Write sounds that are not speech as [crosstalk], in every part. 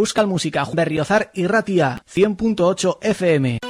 Euskal Música Berriozar y Ratia 100.8 FM.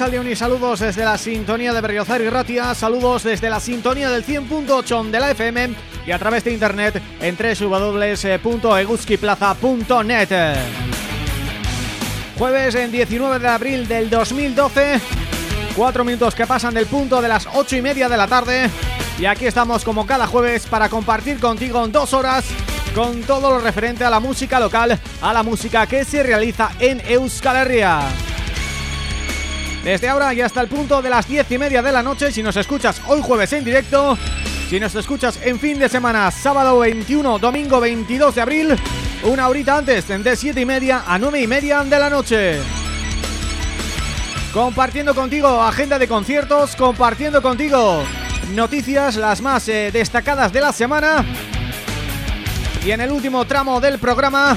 Y saludos desde la sintonía de Berriozar y Ratia, saludos desde la sintonía del 100.8 de la FM y a través de internet en www.eguskiplaza.net. Jueves en 19 de abril del 2012, cuatro minutos que pasan del punto de las ocho y media de la tarde y aquí estamos como cada jueves para compartir contigo en dos horas con todo lo referente a la música local, a la música que se realiza en Euskal Herria. Desde ahora y hasta el punto de las diez y media de la noche Si nos escuchas hoy jueves en directo Si nos escuchas en fin de semana Sábado 21, domingo 22 de abril una horita antes, de 7 y media a 9 y media de la noche. Compartiendo contigo agenda de conciertos, compartiendo contigo noticias, las más eh, destacadas de la semana. Y en el último tramo del programa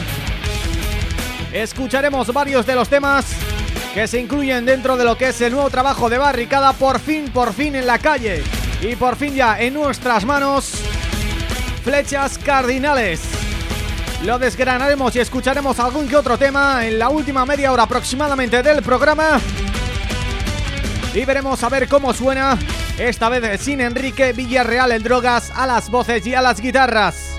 escucharemos varios de los temas que se incluyen dentro de lo que es el nuevo trabajo de Barricada, por fin, por fin en la calle y por fin ya en nuestras manos, Flechas Cardinales. Lo desgranaremos y escucharemos algún que otro tema en la última media hora aproximadamente del programa y veremos a ver cómo suena, esta vez sin Enrique Villarreal en drogas, a las voces y a las guitarras.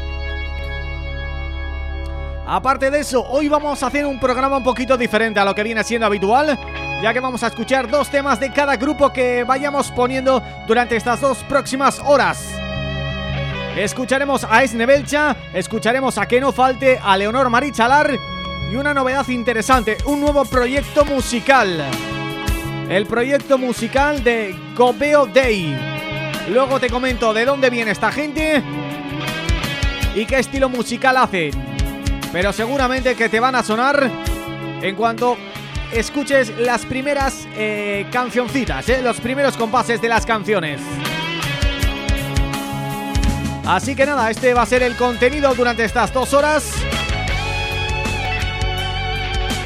Aparte de eso, hoy vamos a hacer un programa un poquito diferente a lo que viene siendo habitual Ya que vamos a escuchar dos temas de cada grupo que vayamos poniendo durante estas dos próximas horas. Escucharemos a Esne Belcha, escucharemos a Que No Falte, a Leonor Marichalar Y una novedad interesante, un nuevo proyecto musical. El proyecto musical de Gobeo Day. Luego te comento de dónde viene esta gente y qué estilo musical hace pero seguramente que te van a sonar en cuanto escuches las primeras eh, cancioncitas, eh, los primeros compases de las canciones. Así que nada, este va a ser el contenido durante estas dos horas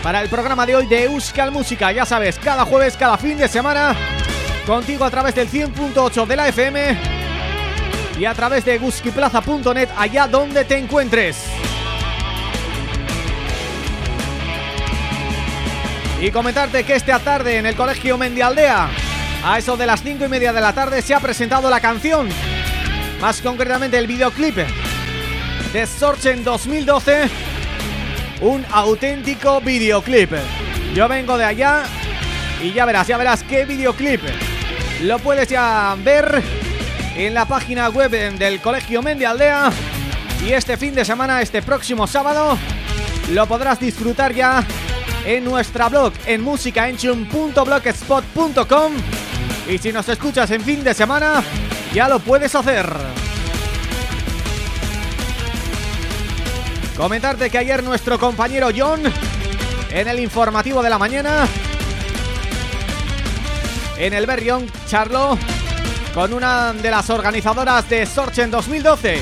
para el programa de hoy de Euskal Música. Ya sabes, cada jueves, cada fin de semana, contigo a través del 100.8 de la FM y a través de guskiplaza.net allá donde te encuentres. Y comentarte que esta tarde en el Colegio Mendialdea A eso de las cinco y media de la tarde se ha presentado la canción. Más concretamente el videoclip De Sorchen 2012 Un auténtico videoclip. Yo vengo de allá Y ya verás, ya verás qué videoclip. Lo puedes ya ver En la página web del Colegio Mendialdea. Y este fin de semana, este próximo sábado Lo podrás disfrutar ya en nuestra blog en musicaenchum.blogspot.com y si nos escuchas en fin de semana, ya lo puedes hacer. Comentarte que ayer nuestro compañero John, en el informativo de la mañana, en el Berrión, charló con una de las organizadoras de Sorchen 2012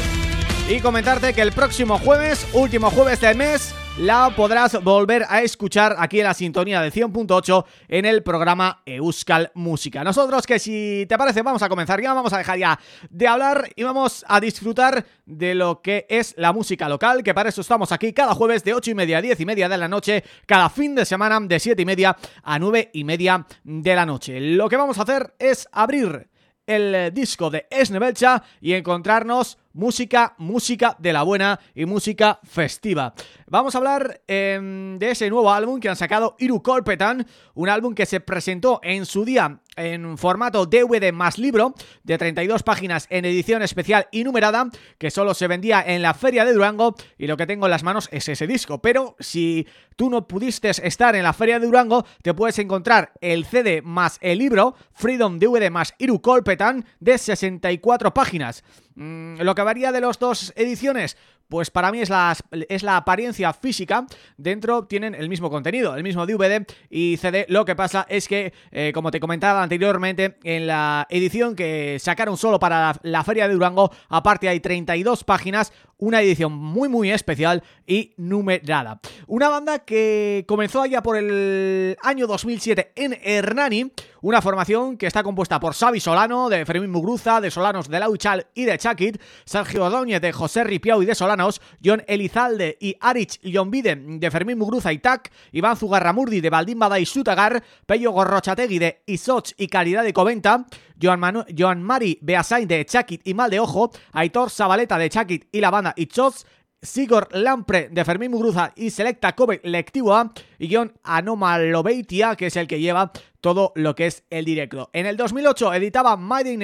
y comentarte que el próximo jueves, último jueves del mes, la podrás volver a escuchar aquí en la sintonía de 100.8 en el programa Euskal Música. Nosotros que si te parece vamos a comenzar ya, vamos a dejar ya de hablar y vamos a disfrutar de lo que es la música local, que para eso estamos aquí cada jueves de 8 y media a 10 y media de la noche, cada fin de semana de 7 y media a 9 y media de la noche. Lo que vamos a hacer es abrir el disco de Esnebelcha y encontrarnos música, música de la buena y música festiva. Vamos a hablar em, de ese nuevo álbum que han sacado Iru Corpetan, un álbum que se presentó en su día en formato DVD más libro de 32 páginas en edición especial y numerada que solo se vendía en la Feria de Durango y lo que tengo en las manos es ese disco, pero si tú no pudiste estar en la Feria de Durango te puedes encontrar el CD más el libro Freedom DVD más Iru Corpetan de 64 páginas lo que varía de las dos ediciones, pues para mí es la, es la apariencia física. Dentro tienen el mismo contenido, el mismo DVD y CD. Lo que pasa es que, eh, como te comentaba anteriormente, en la edición que sacaron solo para la, Feria de Durango, aparte hay 32 páginas, una edición muy muy especial y numerada. Una banda que comenzó allá por el año 2007 en Hernani, una formación que está compuesta por Xavi Solano, de Fermín Mugruza, de Solanos de Lauchal y de Chakit, Sergio Ordóñez de José Ripiau y de Solanos, John Elizalde y Arich Llombide de Fermín Mugruza y TAC, Iván Zugarramurdi de Baldín Bada y Sutagar, Pello Gorrochategui de Isoch y Calidad de Coventa, Joan, Mari Beasain de Chakit y Mal de Ojo, Aitor Zabaleta de Chakit y la banda Ichos, Sigor Lampre de Fermín Mugruza y Selecta Kobe A y guion Anomalobeitia, que es el que lleva todo lo que es el directo. En el 2008 editaba Made in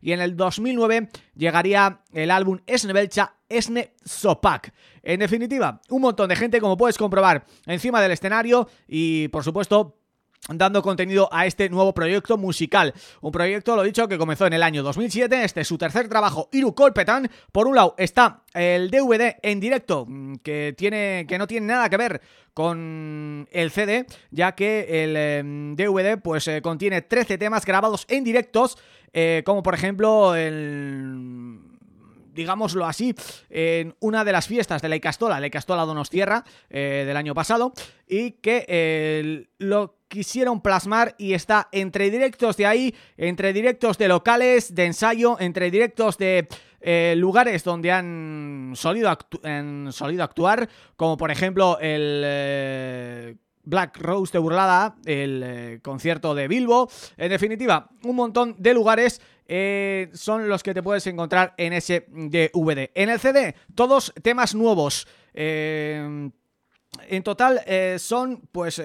y en el 2009 llegaría el álbum Esne Belcha Esne Sopak. En definitiva, un montón de gente, como puedes comprobar, encima del escenario y, por supuesto, dando contenido a este nuevo proyecto musical. Un proyecto, lo dicho, que comenzó en el año 2007, este es su tercer trabajo, Iru Colpetan. Por un lado está el DVD en directo, mm, que tiene que no tiene nada que ver con el CD, ya que el DVD em, pues eh, contiene 13 temas grabados en directos, eh, como por ejemplo el digámoslo así, en una de las fiestas de la Icastola, la Icastola Donostierra eh, del año pasado, y que eh, lo quisieron plasmar y está entre directos de ahí, entre directos de locales, de ensayo, entre directos de eh, lugares donde han solido, actuar, como por ejemplo el... Black Rose de Burlada, el concierto de Bilbo, en definitiva, un montón de lugares eh, son los que te puedes encontrar en ese DVD. En el CD, todos temas nuevos. Eh, en total eh, son pues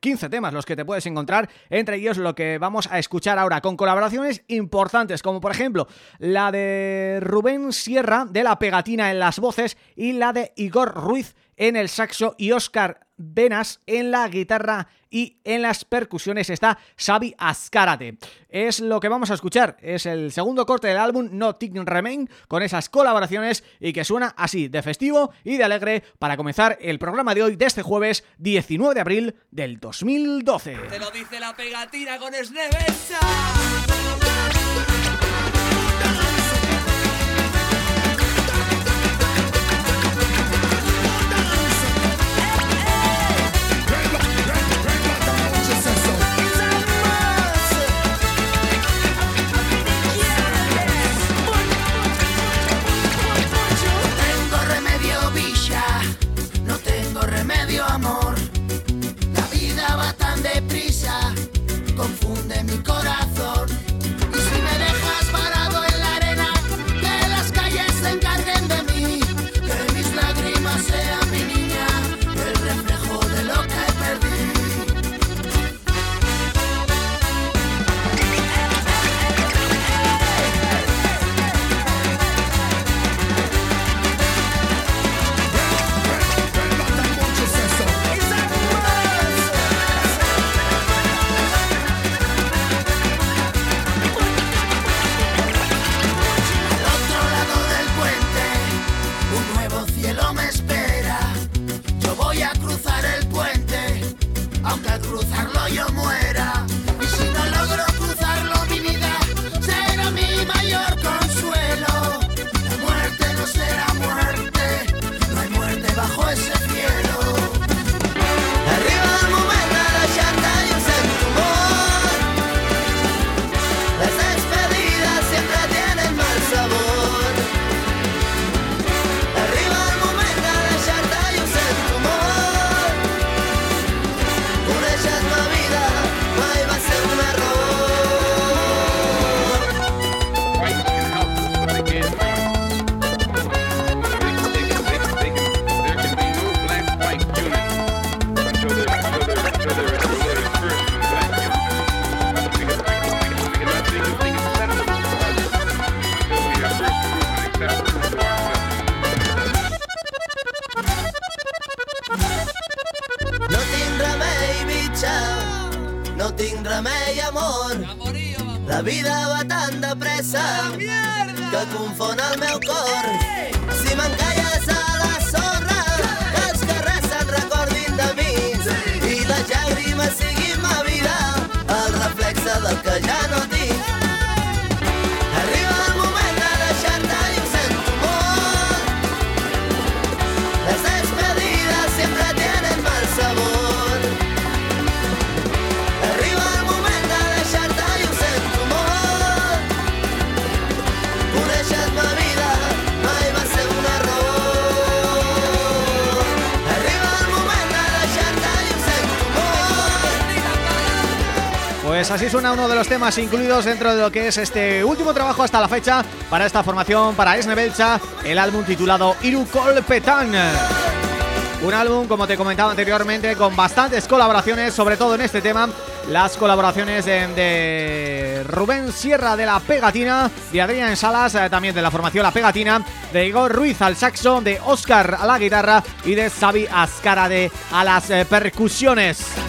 15 temas los que te puedes encontrar, entre ellos lo que vamos a escuchar ahora, con colaboraciones importantes, como por ejemplo la de Rubén Sierra de La Pegatina en las voces y la de Igor Ruiz en el saxo y Oscar Venas en la guitarra y en las percusiones está Xavi Azcárate. Es lo que vamos a escuchar, es el segundo corte del álbum No Tick Remain con esas colaboraciones y que suena así de festivo y de alegre para comenzar el programa de hoy de este jueves 19 de abril del 2012. Te lo dice la pegatina con de mi corazón. Así suena uno de los temas incluidos dentro de lo que es este último trabajo hasta la fecha para esta formación, para Esne Belcha, el álbum titulado Iru Colpetan. Un álbum, como te comentaba anteriormente, con bastantes colaboraciones, sobre todo en este tema, las colaboraciones de, Rubén Sierra de La Pegatina, de Adrián Salas, eh, también de la formación La Pegatina, de Igor Ruiz al saxo, de Oscar a la guitarra y de Xavi Ascarade a las eh, percusiones.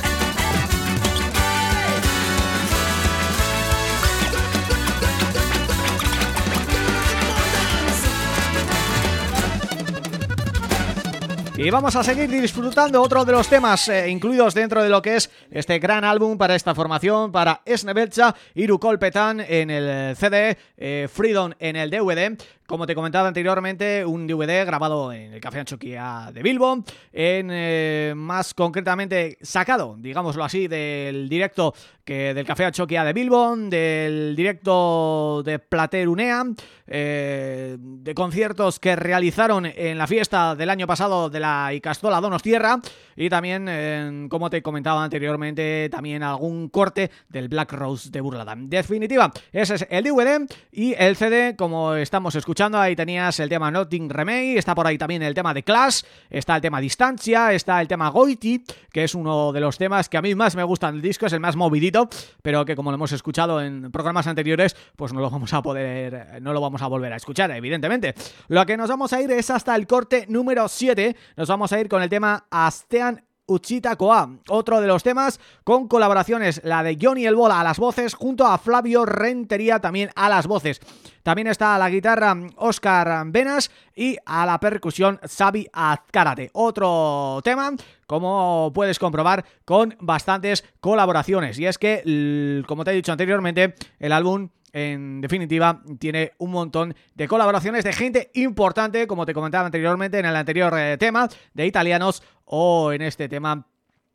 Y vamos a seguir disfrutando otro de los temas eh, incluidos dentro de lo que es este gran álbum para esta formación, para Esnebelcha, Iru Kolpetan en el CD, eh, Freedom en el DVD como te comentaba anteriormente, un DVD grabado en el Café Anchoquia de Bilbo, en eh, más concretamente sacado, digámoslo así, del directo que del Café Anchoquia de Bilbo, del directo de Platerunea, eh, de conciertos que realizaron en la fiesta del año pasado de la Icastola Donostierra y también, como te comentaba anteriormente, también algún corte del Black Rose de Burlada. Definitiva, ese es el DVD y el CD, como estamos escuchando ahí tenías el tema Nothing Remake, está por ahí también el tema de Clash, está el tema Distancia, está el tema Goiti, que es uno de los temas que a mí más me gustan del disco, es el más movidito, pero que como lo hemos escuchado en programas anteriores, pues no lo vamos a poder, no lo vamos a volver a escuchar, evidentemente. Lo que nos vamos a ir es hasta el corte número 7, nos vamos a ir con el tema Astean Uchita Koa, otro de los temas con colaboraciones, la de Johnny El Bola a las voces junto a Flavio Rentería también a las voces. También está la guitarra Oscar Venas y a la percusión Xavi Azcárate. Otro tema, como puedes comprobar, con bastantes colaboraciones. Y es que, como te he dicho anteriormente, el álbum en definitiva tiene un montón de colaboraciones de gente importante, como te comentaba anteriormente en el anterior eh, tema, de italianos o en este tema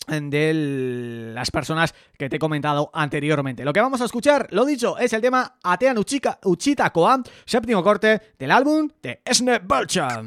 de las personas que te he comentado anteriormente. Lo que vamos a escuchar, lo dicho, es el tema Atean Uchita Koa, séptimo corte del álbum de Esne Belcham.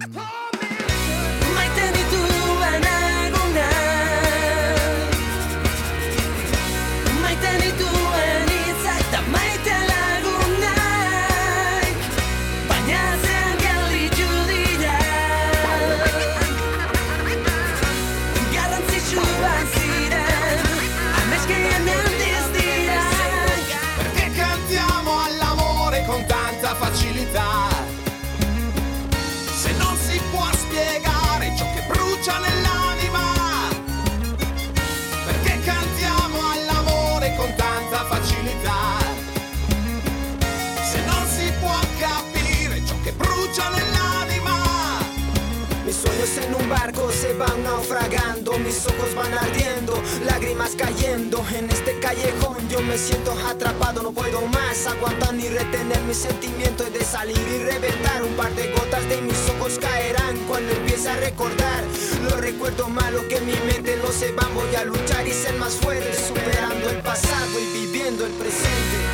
Se van naufragando, mis ojos van ardiendo, lágrimas cayendo en este callejón. Yo me siento atrapado, no puedo más aguantar ni retener mis sentimientos de salir y reventar. Un par de gotas de mis ojos caerán cuando empiece a recordar los recuerdos malos que mi mente no se van. Voy a luchar y ser más fuerte, superando el pasado y viviendo el presente.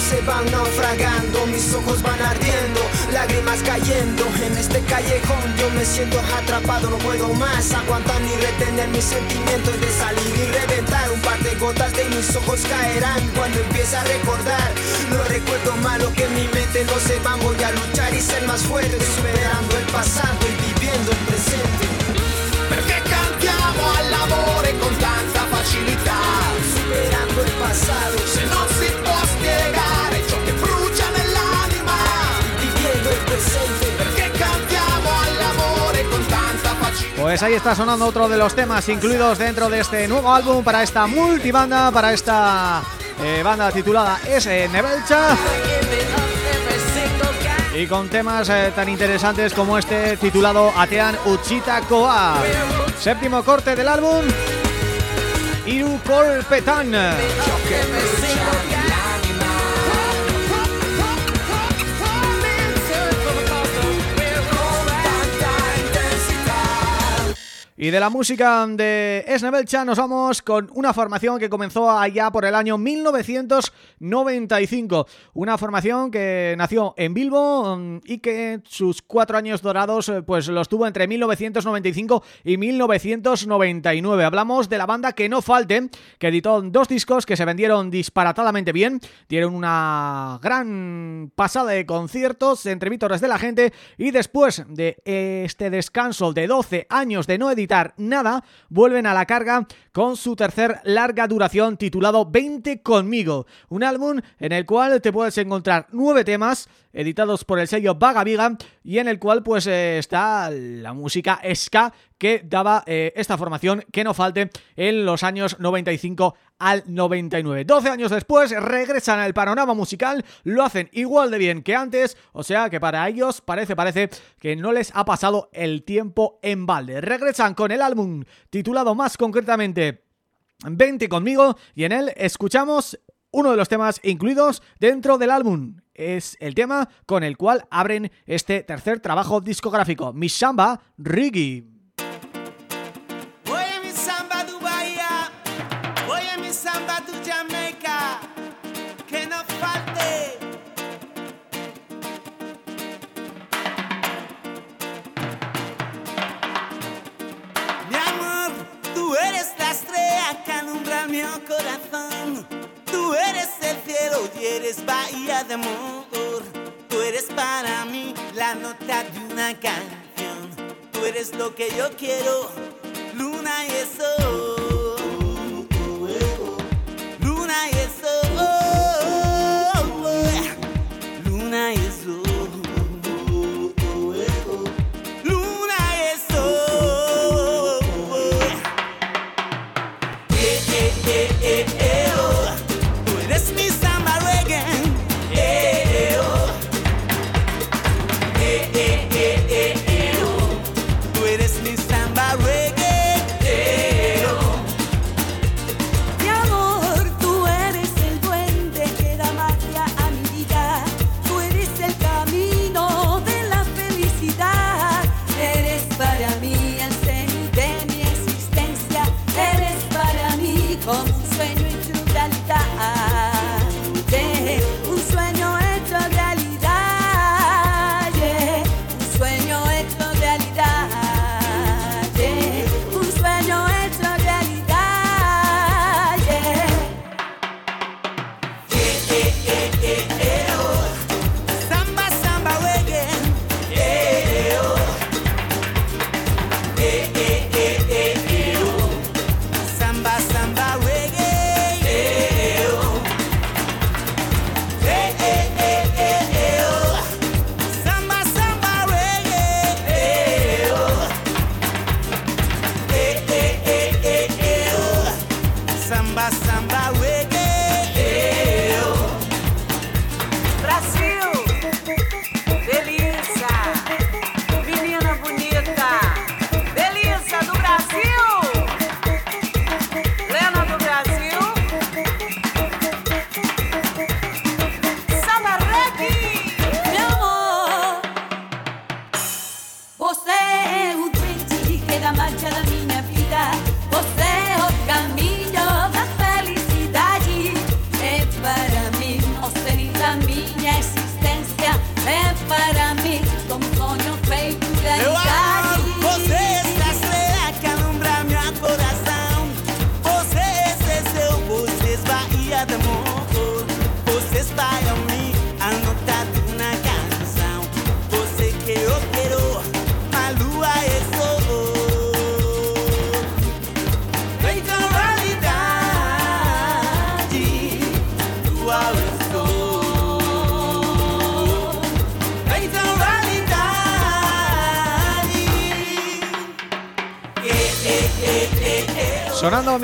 Se van naufragando, mis ojos van ardiendo, lágrimas cayendo en este callejón. Yo me siento atrapado, no puedo más aguantar ni retener mis sentimientos de salir y reventar. Un par de gotas de mis ojos caerán cuando empiece a recordar los recuerdos malos que en mi mente no se van. Voy a luchar y ser más fuerte, superando el pasado y viviendo el presente. Perché cantiamo all'amore con tanta facilità, superando el pasado. Se non Pues ahí está sonando otro de los temas incluidos dentro de este nuevo álbum para esta multibanda, para esta eh, banda titulada S. Nebelcha y con temas eh, tan interesantes como este titulado Atean Uchita Koa. Séptimo corte del álbum Iru Kolpetan. Y de la música de Esnebelcha nos vamos con una formación que comenzó allá por el año 1995. Una formación que nació en Bilbo mm, y que sus cuatro años dorados eh, pues los tuvo entre 1995 y 1999. Hablamos de la banda Que No Falte, que editó dos discos que se vendieron disparatadamente bien. Dieron una gran pasada de conciertos entre vítores de la gente y después de este descanso de 12 años de no editar nada, vuelven a la carga con su tercer larga duración titulado 20 conmigo, un álbum en el cual te puedes encontrar nueve temas editados por el sello Vaga Viga y en el cual pues eh, está la música ska que daba eh, esta formación que no falte en los años 95 al 99. 12 años después regresan al panorama musical, lo hacen igual de bien que antes, o sea que para ellos parece, parece que no les ha pasado el tiempo en balde. Regresan con el álbum titulado más concretamente 20 conmigo y en él escuchamos uno de los temas incluidos dentro del álbum. Es el tema con el cual abren este tercer trabajo discográfico, Mi Samba Rigi. Tú eres el cielo y eres bahía de amor. Tú eres para mí la nota de una canción. Tú eres lo que yo quiero, luna y sol.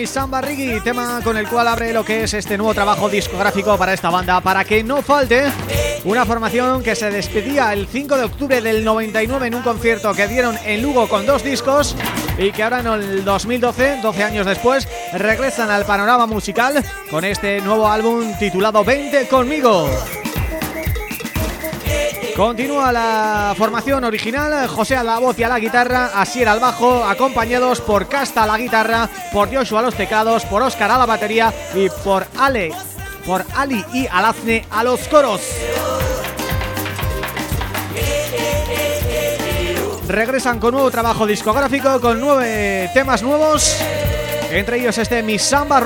Mi Samba Rigi, tema con el cual abre lo que es este nuevo trabajo discográfico para esta banda, para que no falte una formación que se despedía el 5 de octubre del 99 en un concierto que dieron en Lugo con dos discos y que ahora en el 2012, 12 años después, regresan al panorama musical con este nuevo álbum titulado 20 conmigo. Continúa la formación original, José a la voz y a la guitarra, Asier al bajo, acompañados por Casta a la guitarra, por Joshua a los teclados, por Oscar a la batería y por Ale, por Ali y Alazne a los coros. Regresan con nuevo trabajo discográfico, con nueve temas nuevos, entre ellos este Mi Samba.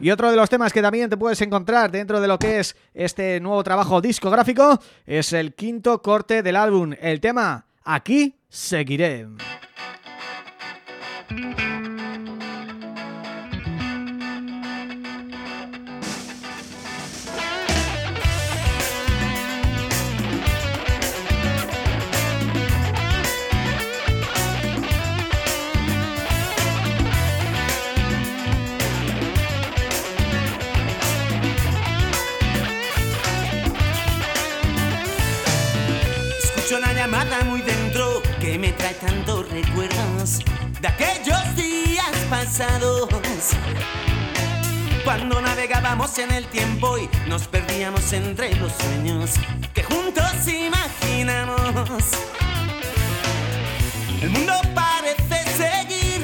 Y otro de los temas que también te puedes encontrar dentro de lo que es este nuevo trabajo discográfico es el quinto corte del álbum, el tema Aquí seguiré. Recuerdos de aquellos días pasados. Cuando navegábamos en el tiempo y nos perdíamos entre los sueños que juntos imaginamos. El mundo parece seguir,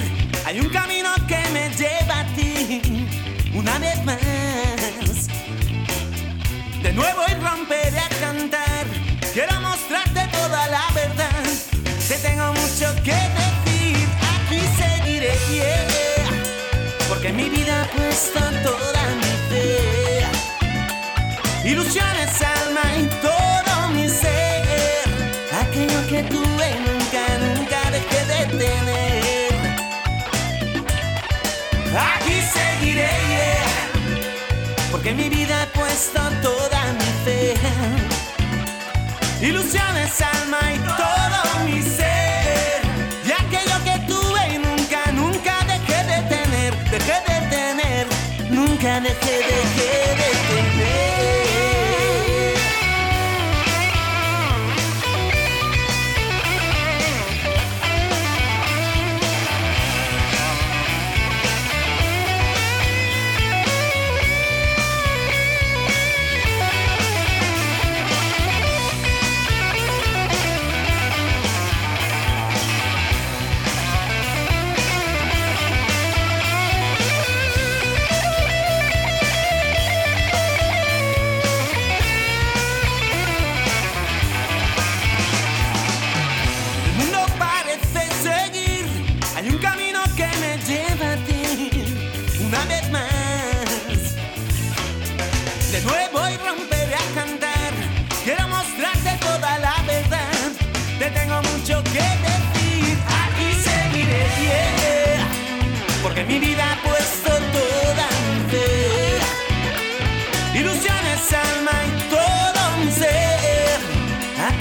hay un camino que me lleva a ti una vez más. De nuevo y romperé a cantar, quiero mostrarte toda la verdad. Te tengo mucho que decir, aquí seguiré, porque mi vida ha puesto toda mi fe. Ilusiones, alma y todo mi ser, aquello que tuve nunca, nunca dejé de tener. Aquí seguiré, porque mi vida ha puesto toda mi fe ilusiones, alma y todo mi ser. Nunca dejé,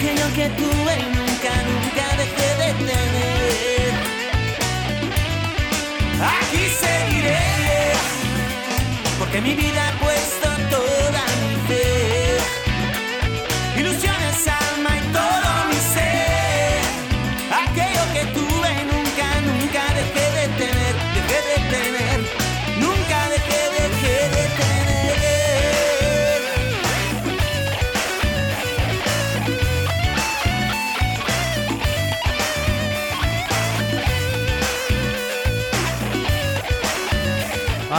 aquello que tuve nunca, nunca dejé de tener. Aquí seguiré, porque mi vida ha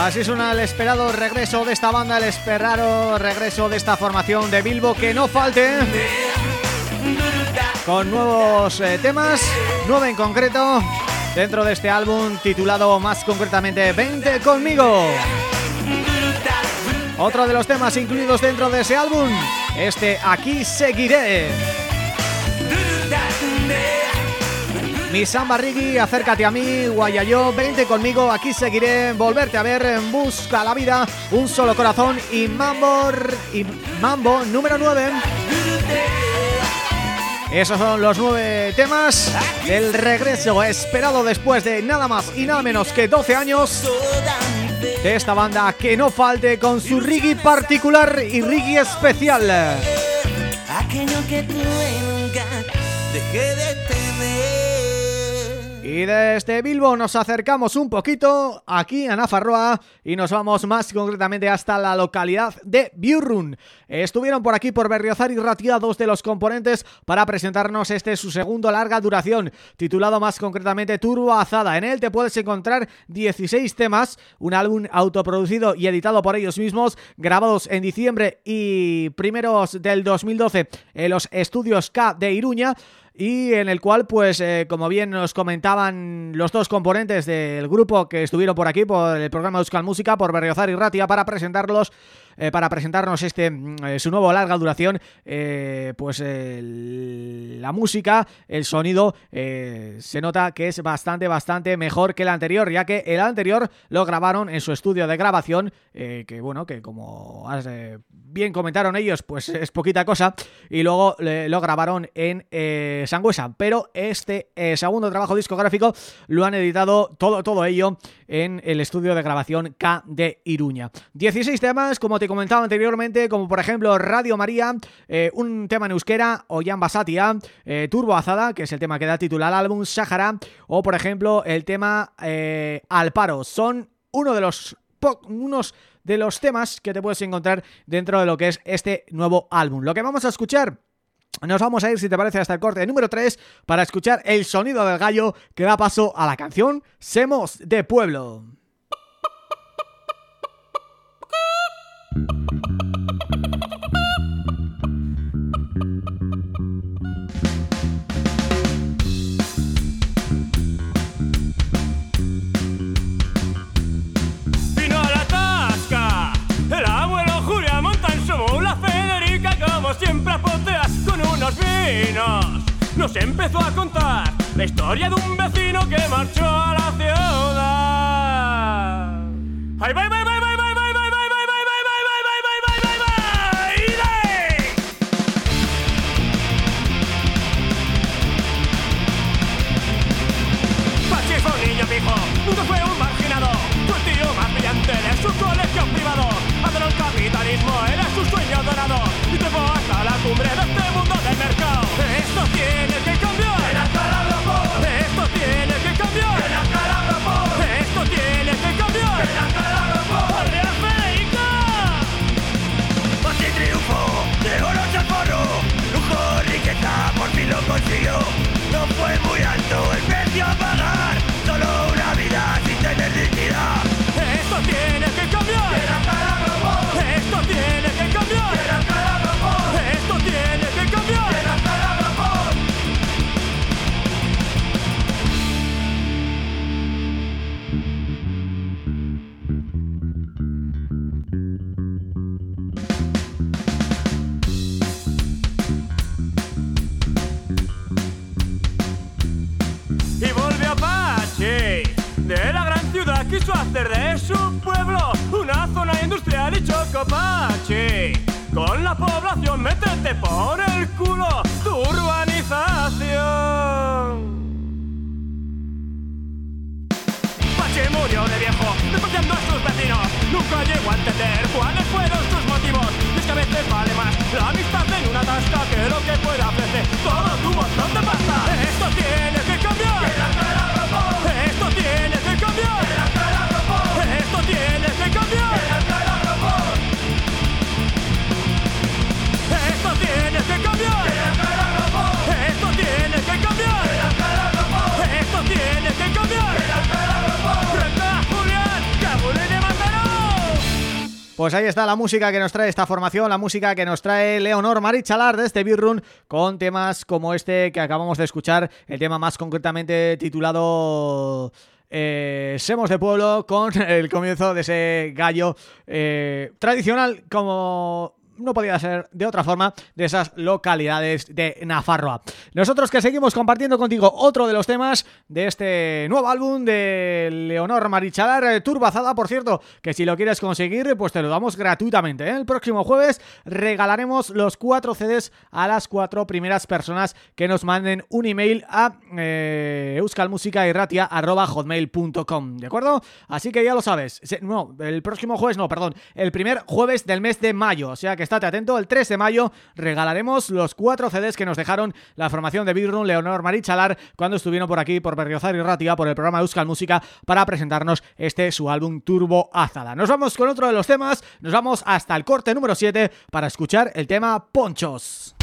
Así suena el esperado regreso de esta banda, el esperado regreso de esta formación de Bilbo, que no falte con nuevos eh, temas, nueve en concreto, dentro de este álbum titulado más concretamente 20 conmigo. Otro de los temas incluidos dentro de ese álbum, este Aquí seguiré. Mi Samba Riggy, acércate a mí, Guayayo, vente conmigo, aquí seguiré, volverte a ver, en busca la vida, un solo corazón y Mambo, y Mambo número 9. Esos son los nueve temas del regreso esperado después de nada más y nada menos que 12 años de esta banda que no falte con su Riggy particular y Riggy especial. Aquello que tuve nunca dejé de. Y desde Bilbo nos acercamos un poquito aquí a Nafarroa y nos vamos más concretamente hasta la localidad de Biurrun. Estuvieron por aquí por Berriozar y Ratia dos de los componentes para presentarnos este su segundo larga duración, titulado más concretamente Turbo Azada. En él te puedes encontrar 16 temas, un álbum autoproducido y editado por ellos mismos, grabados en diciembre y primeros del 2012 en los estudios K de Iruña, y en el cual, pues, eh, como bien nos comentaban los dos componentes del grupo que estuvieron por aquí, por el programa Euskal Música, por Berriozar y Ratia, para presentarlos eh, para presentarnos este mm, eh, su nuevo larga duración, eh, pues la música, el sonido, se nota que es bastante, bastante mejor que el anterior, ya que el anterior lo grabaron en su estudio de grabación, que bueno, que como bien comentaron ellos, pues es poquita cosa, y luego lo grabaron en Sangüesa, pero este segundo trabajo discográfico lo han editado todo, todo ello en el estudio de grabación K de Iruña. 16 temas, como te comentaba anteriormente, como por ejemplo Radio María, eh, un tema en euskera, o Basatia, eh, Turbo Azada, que es el tema que da título al álbum, Sahara, o por ejemplo el tema eh. Son uno de los unos de los temas que te puedes encontrar dentro de lo que es este nuevo álbum. Lo que vamos a escuchar nos vamos a ir, si te parece, hasta el corte número 3 para escuchar el sonido del gallo que da paso a la canción Semos de Pueblo. Nos empezó a contar la historia de un vecino que marchó a la ciudad. ¡Ay, cumbre de quiso hacer de su pueblo una zona industrial y chocopache. Con la población métete por el culo tu urbanización. Pache murió de viejo, despreciando a sus vecinos. Nunca llegó a entender cuáles fueron sus motivos. Y es que a veces vale más la amistad en una tasca que lo que pueda ofrecer todo tu montón de pasta. Esto tiene Pues ahí está la música que nos trae esta formación, la música que nos trae Leonor Marichalar de este Birrun con temas como este que acabamos de escuchar, el tema más concretamente titulado eh, Semos de Pueblo con el comienzo de ese gallo eh, tradicional como no podía ser de otra forma de esas localidades de Nafarroa. Nosotros que seguimos compartiendo contigo otro de los temas de este nuevo álbum de Leonor Marichalar, eh, Turbazada, por cierto, que si lo quieres conseguir, pues te lo damos gratuitamente. ¿eh? El próximo jueves regalaremos los cuatro CDs a las cuatro primeras personas que nos manden un email a eh, ¿de acuerdo? Así que ya lo sabes. No, el próximo jueves no, perdón, el primer jueves del mes de mayo, o sea que estate atento, el 3 de mayo regalaremos los cuatro CDs que nos dejaron la formación de Birrun, Leonor Marichalar, cuando estuvieron por aquí, por Berriozar y Ratia, por el programa Euskal Música, para presentarnos este su álbum Turbo Azada. Nos vamos con otro de los temas, nos vamos hasta el corte número 7 para escuchar el tema Ponchos.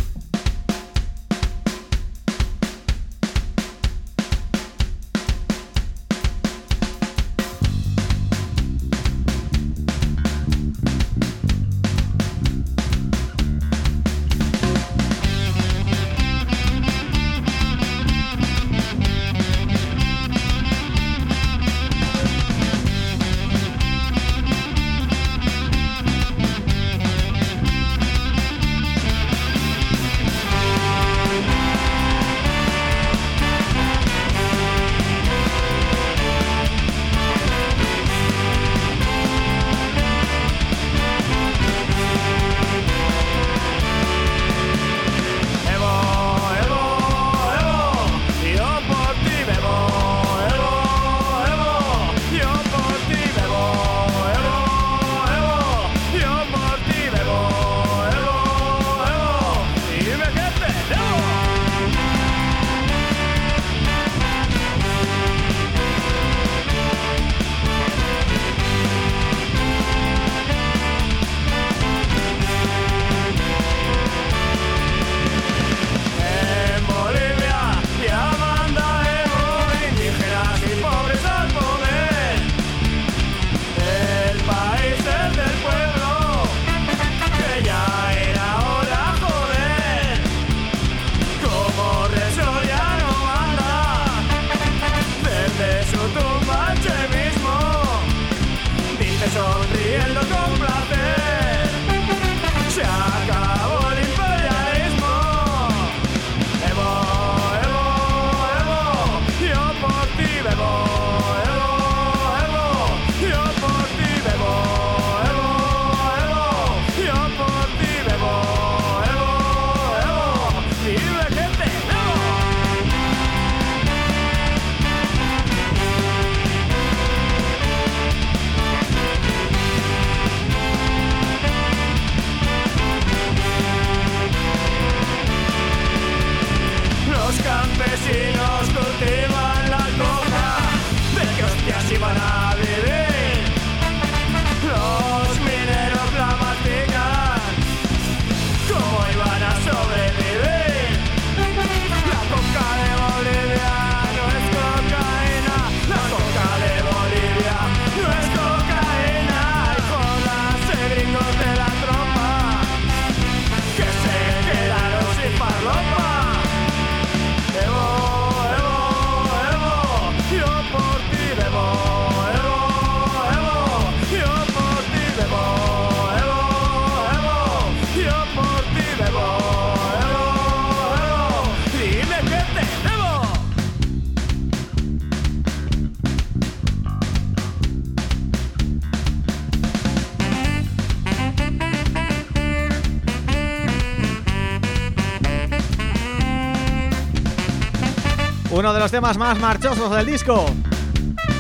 Temas más marchosos del disco.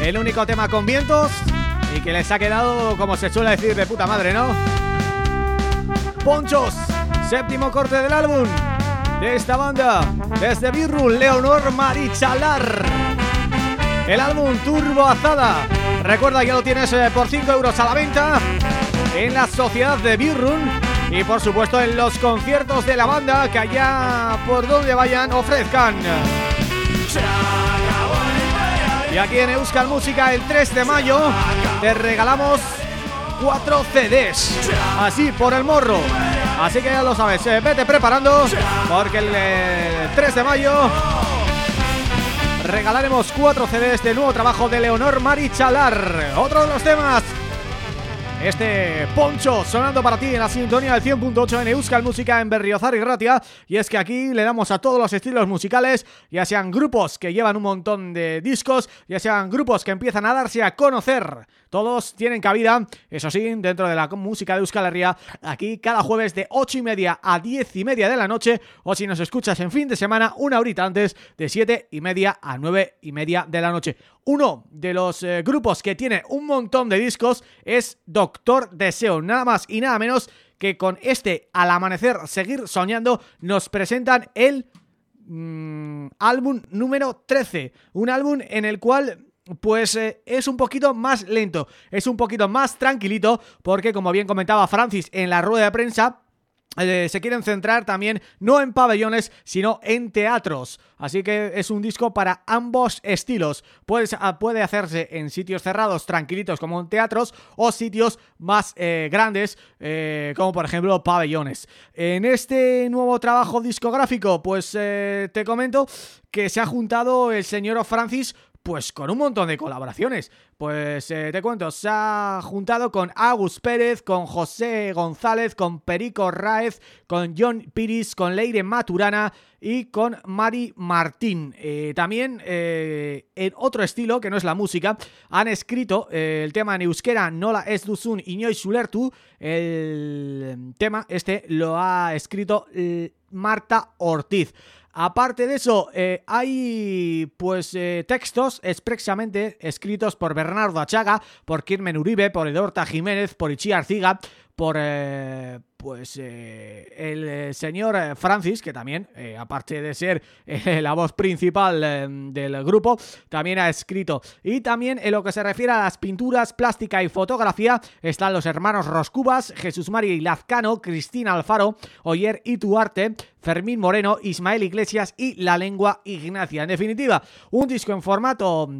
El único tema con vientos Y que les ha quedado, como se suele decir, de puta madre, ¿no? Ponchos, séptimo corte del álbum De esta banda Desde Birru, Leonor Marichalar. El álbum Turbo Azada. Recuerda que lo tienes eh, por 5 euros a la venta En la sociedad de Birrun Y por supuesto en los conciertos de la banda Que allá por donde vayan ofrezcan y aquí en Euskal Música el 3 de mayo te regalamos 4 CDs Así por el morro. Así que ya lo sabes, eh, vete preparando Porque el 3 eh, de mayo Regalaremos 4 CDs del nuevo trabajo de Leonor Marichalar. Otro de los temas este Poncho sonando para ti en la sintonía del 100.8 en Euskal Música en Berriozar y Ratia. Y es que aquí le damos a todos los estilos musicales ya sean grupos que llevan un montón de discos ya sean grupos que empiezan a darse a conocer todos tienen cabida, eso sí, dentro de la música de Euskal Herria, aquí cada jueves de 8 y media a 10 y media de la noche, o si nos escuchas en fin de semana, una horita antes, de 7 y media a 9 y media de la noche. Uno de los eh, grupos que tiene un montón de discos es Doctor Deseo, nada más y nada menos que con este Al Amanecer Seguir Soñando nos presentan el mm, álbum número 13, un álbum en el cual pues eh, es un poquito más lento, es un poquito más tranquilito porque como bien comentaba Francis en la rueda de prensa eh, se quieren centrar también no en pabellones sino en teatros. Así que es un disco para ambos estilos. Puede, puede hacerse en sitios cerrados tranquilitos como en teatros o sitios más eh, grandes como por ejemplo pabellones. En este nuevo trabajo discográfico pues te comento que se ha juntado el señor Francis pues con un montón de colaboraciones. Pues eh, te cuento, se ha juntado con Agus Pérez, con José González, con Perico Raez, con John Piris, con Leire Maturana y con Mari Martín. Eh, también eh, en otro estilo, que no es la música, han escrito el tema en euskera Nola ez duzun inoiz sulertu. El tema este lo ha escrito Marta Ortiz. Aparte de eso, eh, hay pues eh, textos expresamente escritos por Bernardo Achaga, por Kirmen Uribe, por Edorta Jiménez, por Ichi Arciga, por eh, pues eh, el eh, señor Francis, que también, aparte de ser la voz principal del grupo, también ha escrito. Y también en lo que se refiere a las pinturas, plástica y fotografía, están los hermanos Roscubas, Jesús María Lazcano, Cristina Alfaro, Oyer Ituarte, Fermín Moreno, Ismael Iglesias y La Lengua Ignacia. En definitiva, un disco en formato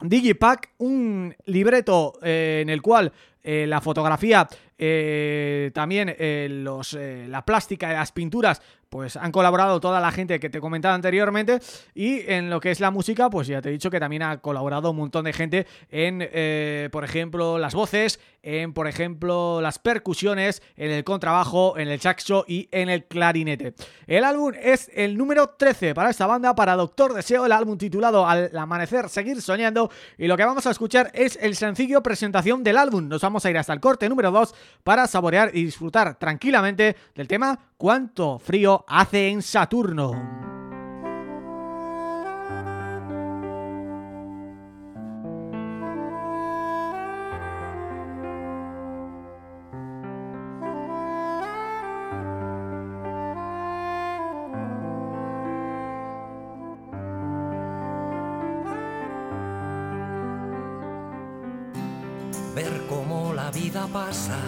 Digipack, un libreto en el cual la fotografía eh, también eh, los, eh, la plástica las pinturas pues han colaborado toda la gente que te he comentado anteriormente y en lo que es la música, pues ya te he dicho que también ha colaborado un montón de gente en, eh, por ejemplo, las voces, en, por ejemplo, las percusiones, en el contrabajo, en el saxo y en el clarinete. El álbum es el número 13 para esta banda, para Doctor Deseo, el álbum titulado Al Amanecer, Seguir Soñando y lo que vamos a escuchar es el sencillo presentación del álbum. Nos vamos a ir hasta el corte número 2 para saborear y disfrutar tranquilamente del tema Cuánto frío hace en Saturno. Ver cómo la vida pasa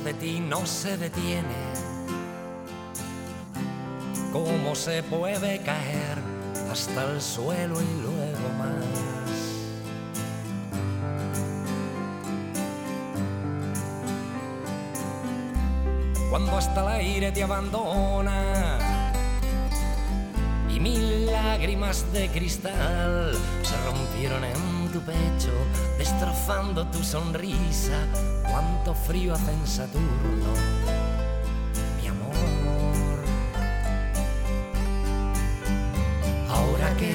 de ti no se detiene. ¿Cómo se puede caer hasta el suelo y luego más? Cuando hasta el aire te abandona y mil lágrimas de cristal se rompieron en tu pecho, destrozando tu sonrisa cuánto frío hace en Saturno, mi amor. Ahora que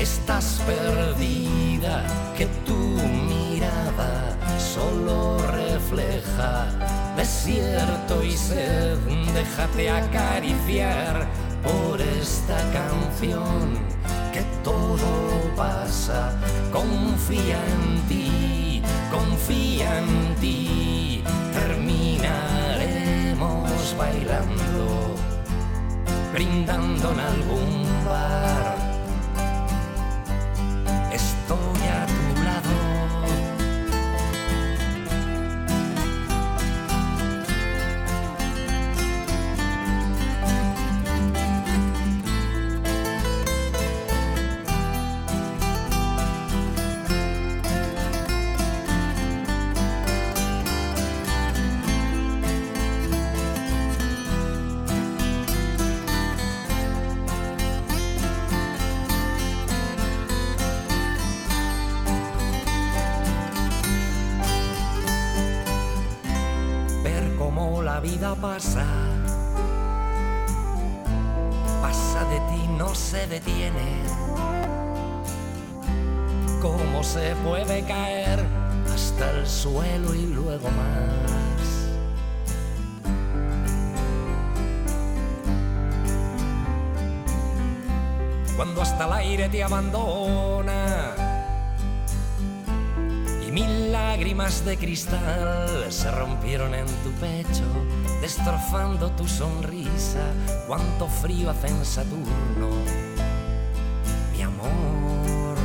estás perdida, que tu mirada solo refleja desierto y sed, déjate acariciar por esta canción que todo pasa, confía en ti confía en ti, terminaremos bailando, brindando en algún bar Cuando hasta el aire te abandona Mil lágrimas de cristal se rompieron en tu pecho, destrozando tu sonrisa. Cuánto frío hace en Saturno, mi amor.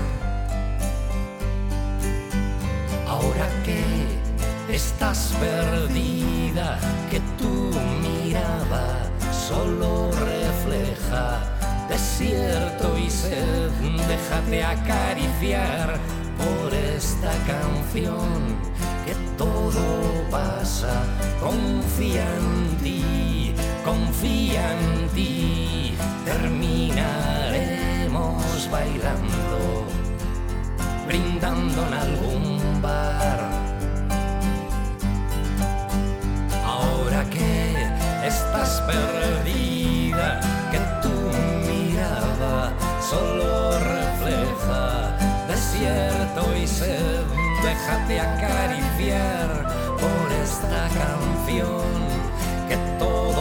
Ahora que estás perdida, que tu mirada solo refleja desierto y sed, déjate acariciar por esta canción que todo pasa. Confía en ti, confía en ti, terminaremos bailando, brindando en algún bar. Ahora que estás perdida, déjate acariciar por esta canción, que todo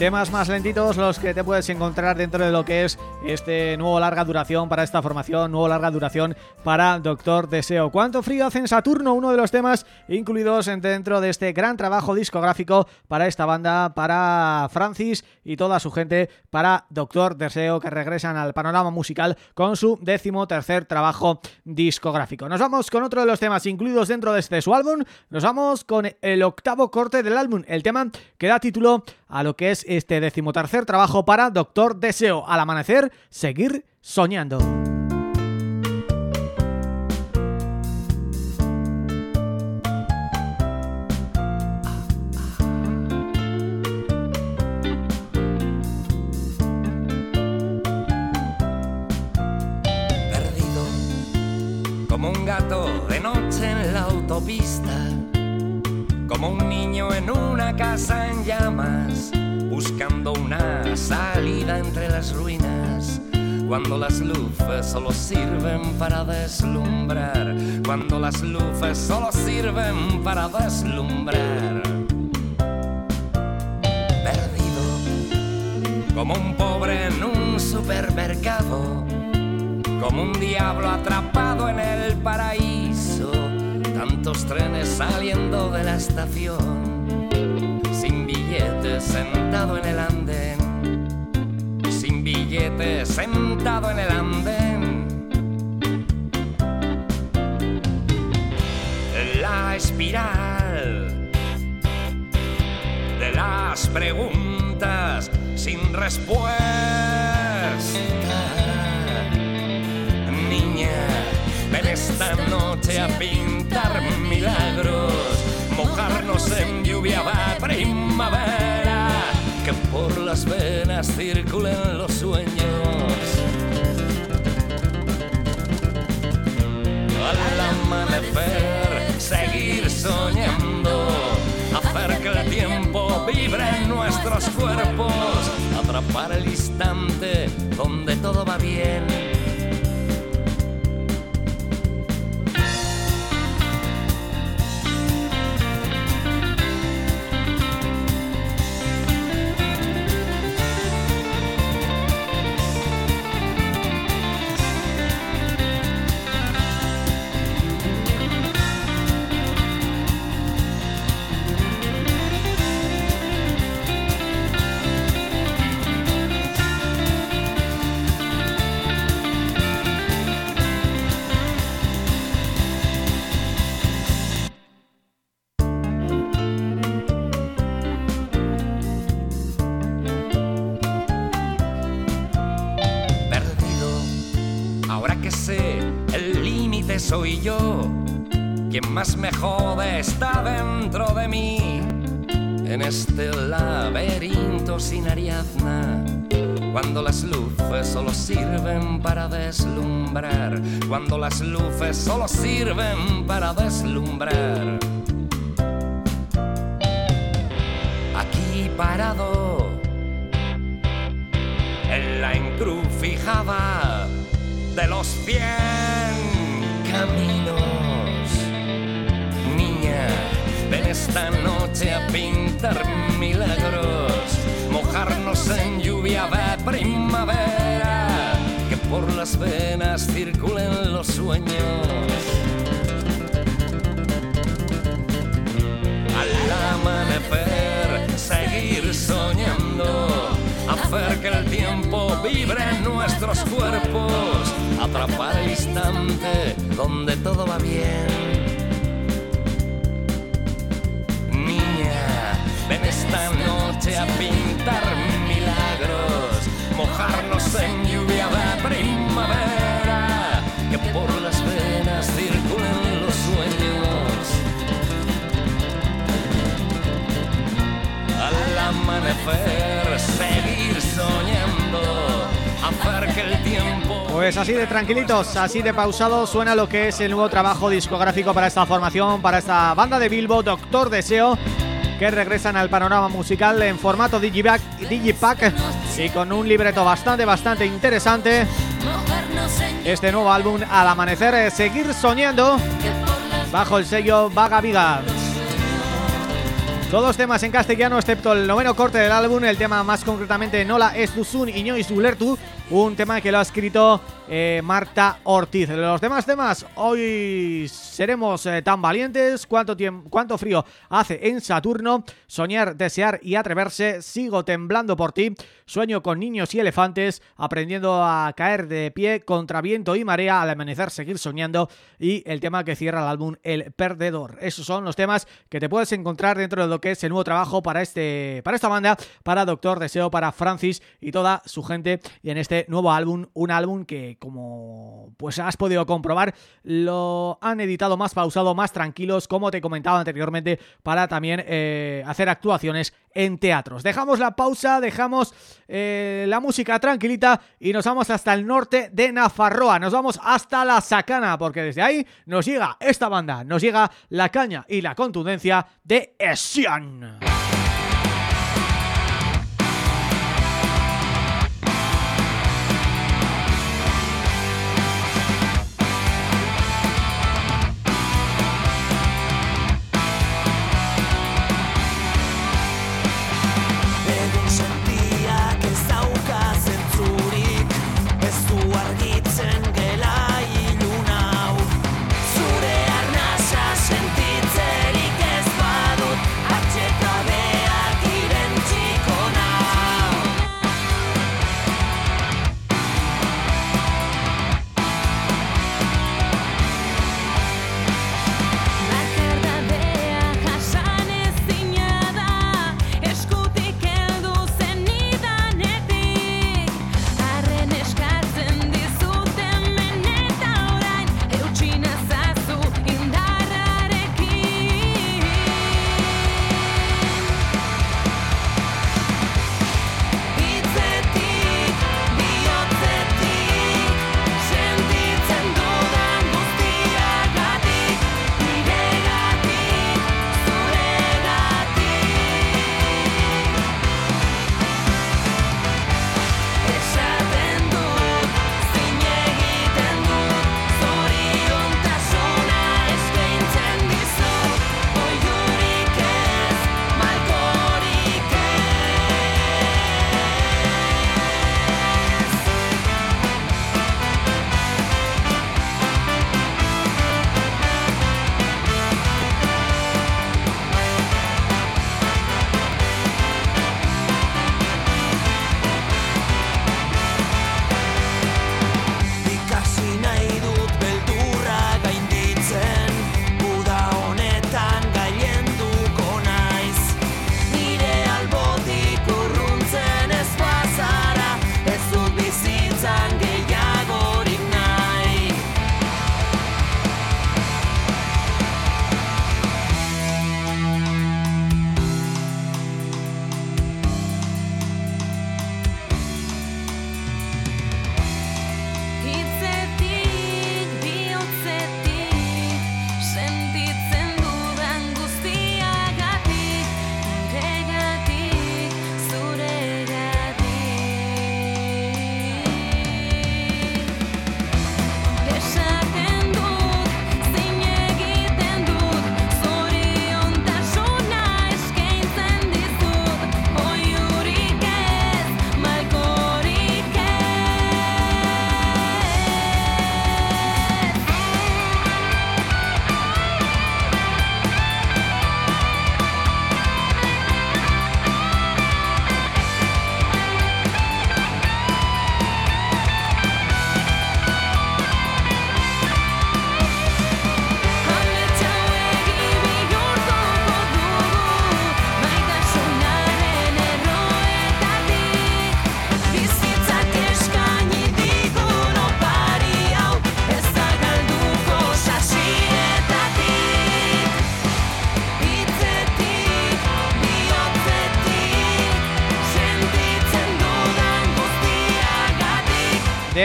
Temas más lentitos los que te puedes encontrar dentro de lo que es este nuevo larga duración para esta formación, nuevo larga duración para Doctor Deseo. ¿Cuánto frío hace en Saturno? Uno de los temas incluidos en- dentro de este gran trabajo discográfico para esta banda, para Francis y toda su gente, para Doctor Deseo, que regresan al panorama musical con su décimo tercer trabajo discográfico. Nos vamos con otro de los temas incluidos dentro de este su álbum, nos vamos con el octavo corte del álbum, el tema que da título a lo que es este decimotercer trabajo para Doctor Deseo. Al amanecer, seguir soñando. Como un gato de noche en la autopista, como un niño en una casa en llamas, buscando una salida entre las ruinas. Cuando las luces solo sirven para deslumbrar, cuando las luces solo sirven para deslumbrar. Perdido como un pobre en un supermercado como un diablo atrapado en el paraíso, tantos trenes saliendo de la estación, sin billetes sentado en el andén, sin billetes sentado en el andén. La espiral de las preguntas sin respuesta esta noche a pintar milagros, mojarnos en lluvia de primavera, que por las venas circulen los sueños. Al amanecer, seguir soñando, hacer que el tiempo vibre en nuestros cuerpos, atrapar el instante donde todo va bien. Quien más me jode está dentro de mí. En este laberinto sin Ariadna, cuando las luces solo sirven para deslumbrar, cuando las luces solo sirven para deslumbrar. Aquí parado, vibre en nuestros cuerpos, atrapar el instante donde todo va bien Ven esta noche a pintar milagros, mojarnos en lluvia de primavera, que por las venas circulen los sueños. Al amanecer, Pues así de tranquilitos, así de pausado suena lo que es el nuevo trabajo discográfico para esta formación, para esta banda de Bilbo, Doctor Deseo que regresan al panorama musical en formato Digipack, Digipack y con un libreto bastante, bastante interesante. Este nuevo álbum, Al Amanecer, Seguir Soñando, bajo el sello Vaga Viga. Todos temas en castellano excepto el noveno corte del álbum, el tema más concretamente Nola es Duzun Inoiz Ulertu, un tema que lo ha escrito eh, Marta Ortiz. Los demás temas, hoy seremos eh, tan valientes, cuánto tiempo, cuánto frío hace en Saturno, soñar, desear y atreverse, sigo temblando por ti, sueño con niños y elefantes, aprendiendo a caer de pie contra viento y marea, al amanecer seguir soñando. Y el tema que cierra el álbum El Perdedor. Esos son los temas que te puedes encontrar dentro de lo que es el nuevo trabajo para este para esta banda, para Doctor Deseo, para Francis y toda su gente y en este nuevo álbum, un álbum que como pues has podido comprobar, lo han editado más pausado, más tranquilos, como te comentaba anteriormente, para también eh, hacer actuaciones en teatros. Dejamos la pausa, dejamos eh, la música tranquilita y nos vamos hasta el norte de Nafarroa, nos vamos hasta La Sacana, porque desde ahí nos llega esta banda, nos llega la caña y la contundencia de Esian.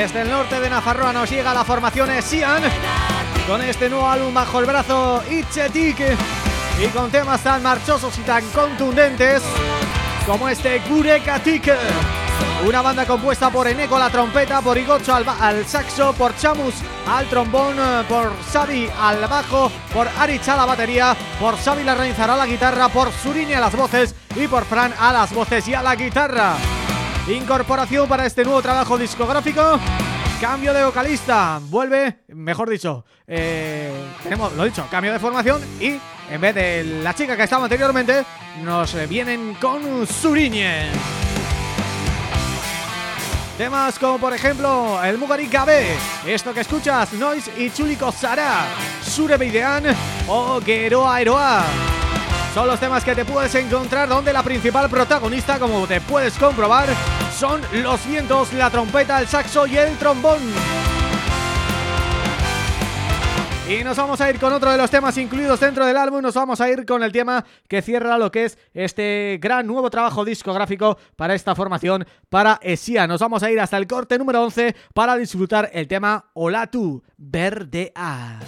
Desde el norte de Nafarroa nos llega la formación Esian Con este nuevo álbum bajo el brazo Itchetik Y con temas tan marchosos y tan contundentes Como este Gurekatik una banda compuesta por Eneco la trompeta, por Igocho al, saxo, por Chamus al trombón, por Xavi al bajo, por Arich a la batería, por Xavi Larrainzar a la guitarra, por Surini a las voces y por Fran a las voces y a la guitarra. Incorporación para este nuevo trabajo discográfico Cambio de vocalista, vuelve, mejor dicho, eh, tenemos, lo dicho, cambio de formación y en vez de la chica que estaba anteriormente, nos vienen con Suriñe. Temas como por ejemplo el Mugari B, esto que escuchas, Noise y Chuliko Sara, Surebeidean o Geroa Eroa. Son los temas que te puedes encontrar donde la principal protagonista, como te puedes comprobar, son los vientos, la trompeta, el saxo y el trombón. Y nos vamos a ir con otro de los temas incluidos dentro del álbum. Nos vamos a ir con el tema que cierra lo que es este gran nuevo trabajo discográfico para esta formación para Esia Nos vamos a ir hasta el corte número 11 para disfrutar el tema Hola tú, Verde A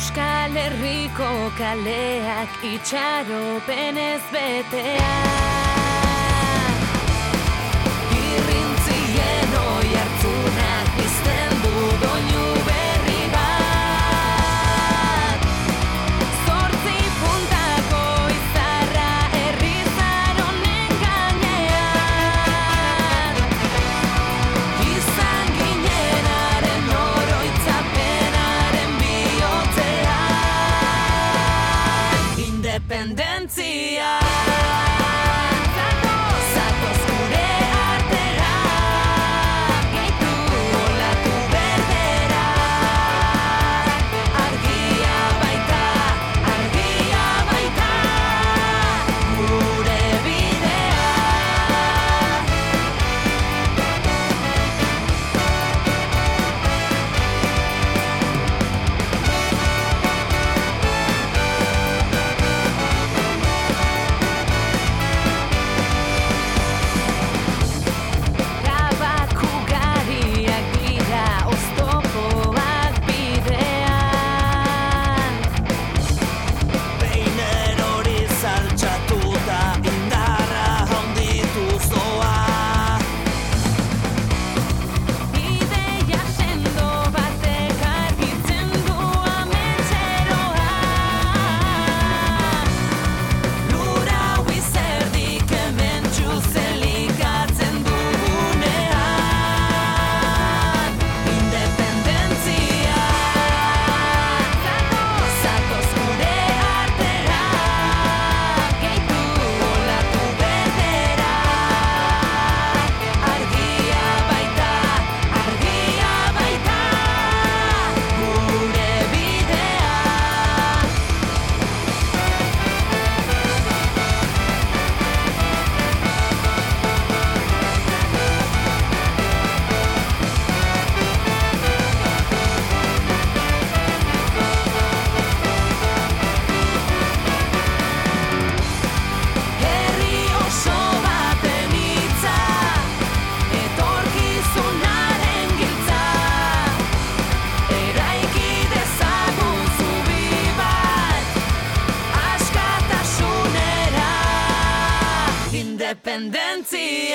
Euskal Herriko kaleak itxaropenez beteak independentzia see.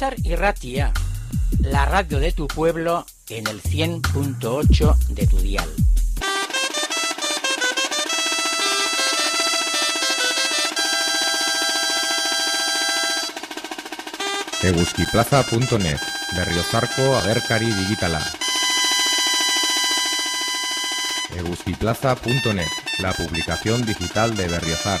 Berriozar y Ratia, la radio de tu pueblo en el 100.8 de tu dial. eguzkiplaza.net Berriozarko agerkari digitala eguzkiplaza.net La publicación digital de Berriozar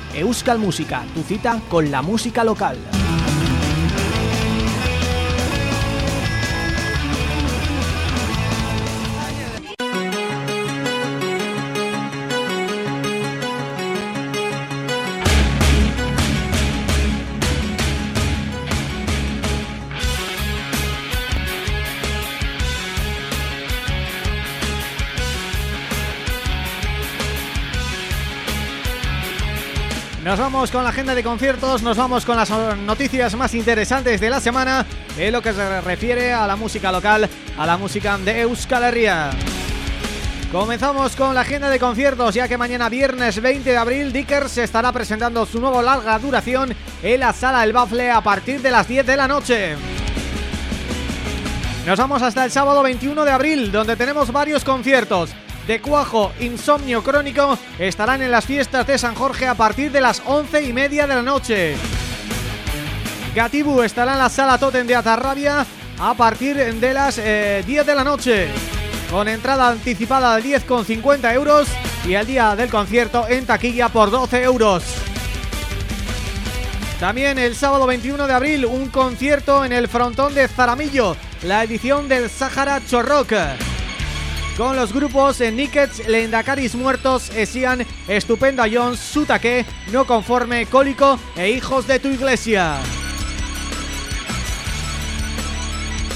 Euskal Música, tu cita con la música local. Nos vamos con la agenda de conciertos, nos vamos con las noticias más interesantes de la semana en lo que se refiere a la música local, a la música de Euskal Herria. Comenzamos con la agenda de conciertos, ya que mañana viernes 20 de abril Dickers estará presentando su nuevo larga duración en la Sala El Bafle a partir de las 10 de la noche. Nos vamos hasta el sábado 21 de abril, donde tenemos varios conciertos de Cuajo, Insomnio Crónico estarán en las fiestas de San Jorge a partir de las once y media de la noche. Gatibu estará en la Sala Totem de Atarrabia a partir de las 10 eh, de la noche con entrada anticipada de 10,50 euros y el día del concierto en taquilla por 12 euros. También el sábado 21 de abril un concierto en el frontón de Zaramillo, la edición del Sahara Chorroc con los grupos Nickets, Lendakaris Muertos, Esian, Estupenda Jones, Sutaque, No Conforme, Cólico e Hijos de tu Iglesia.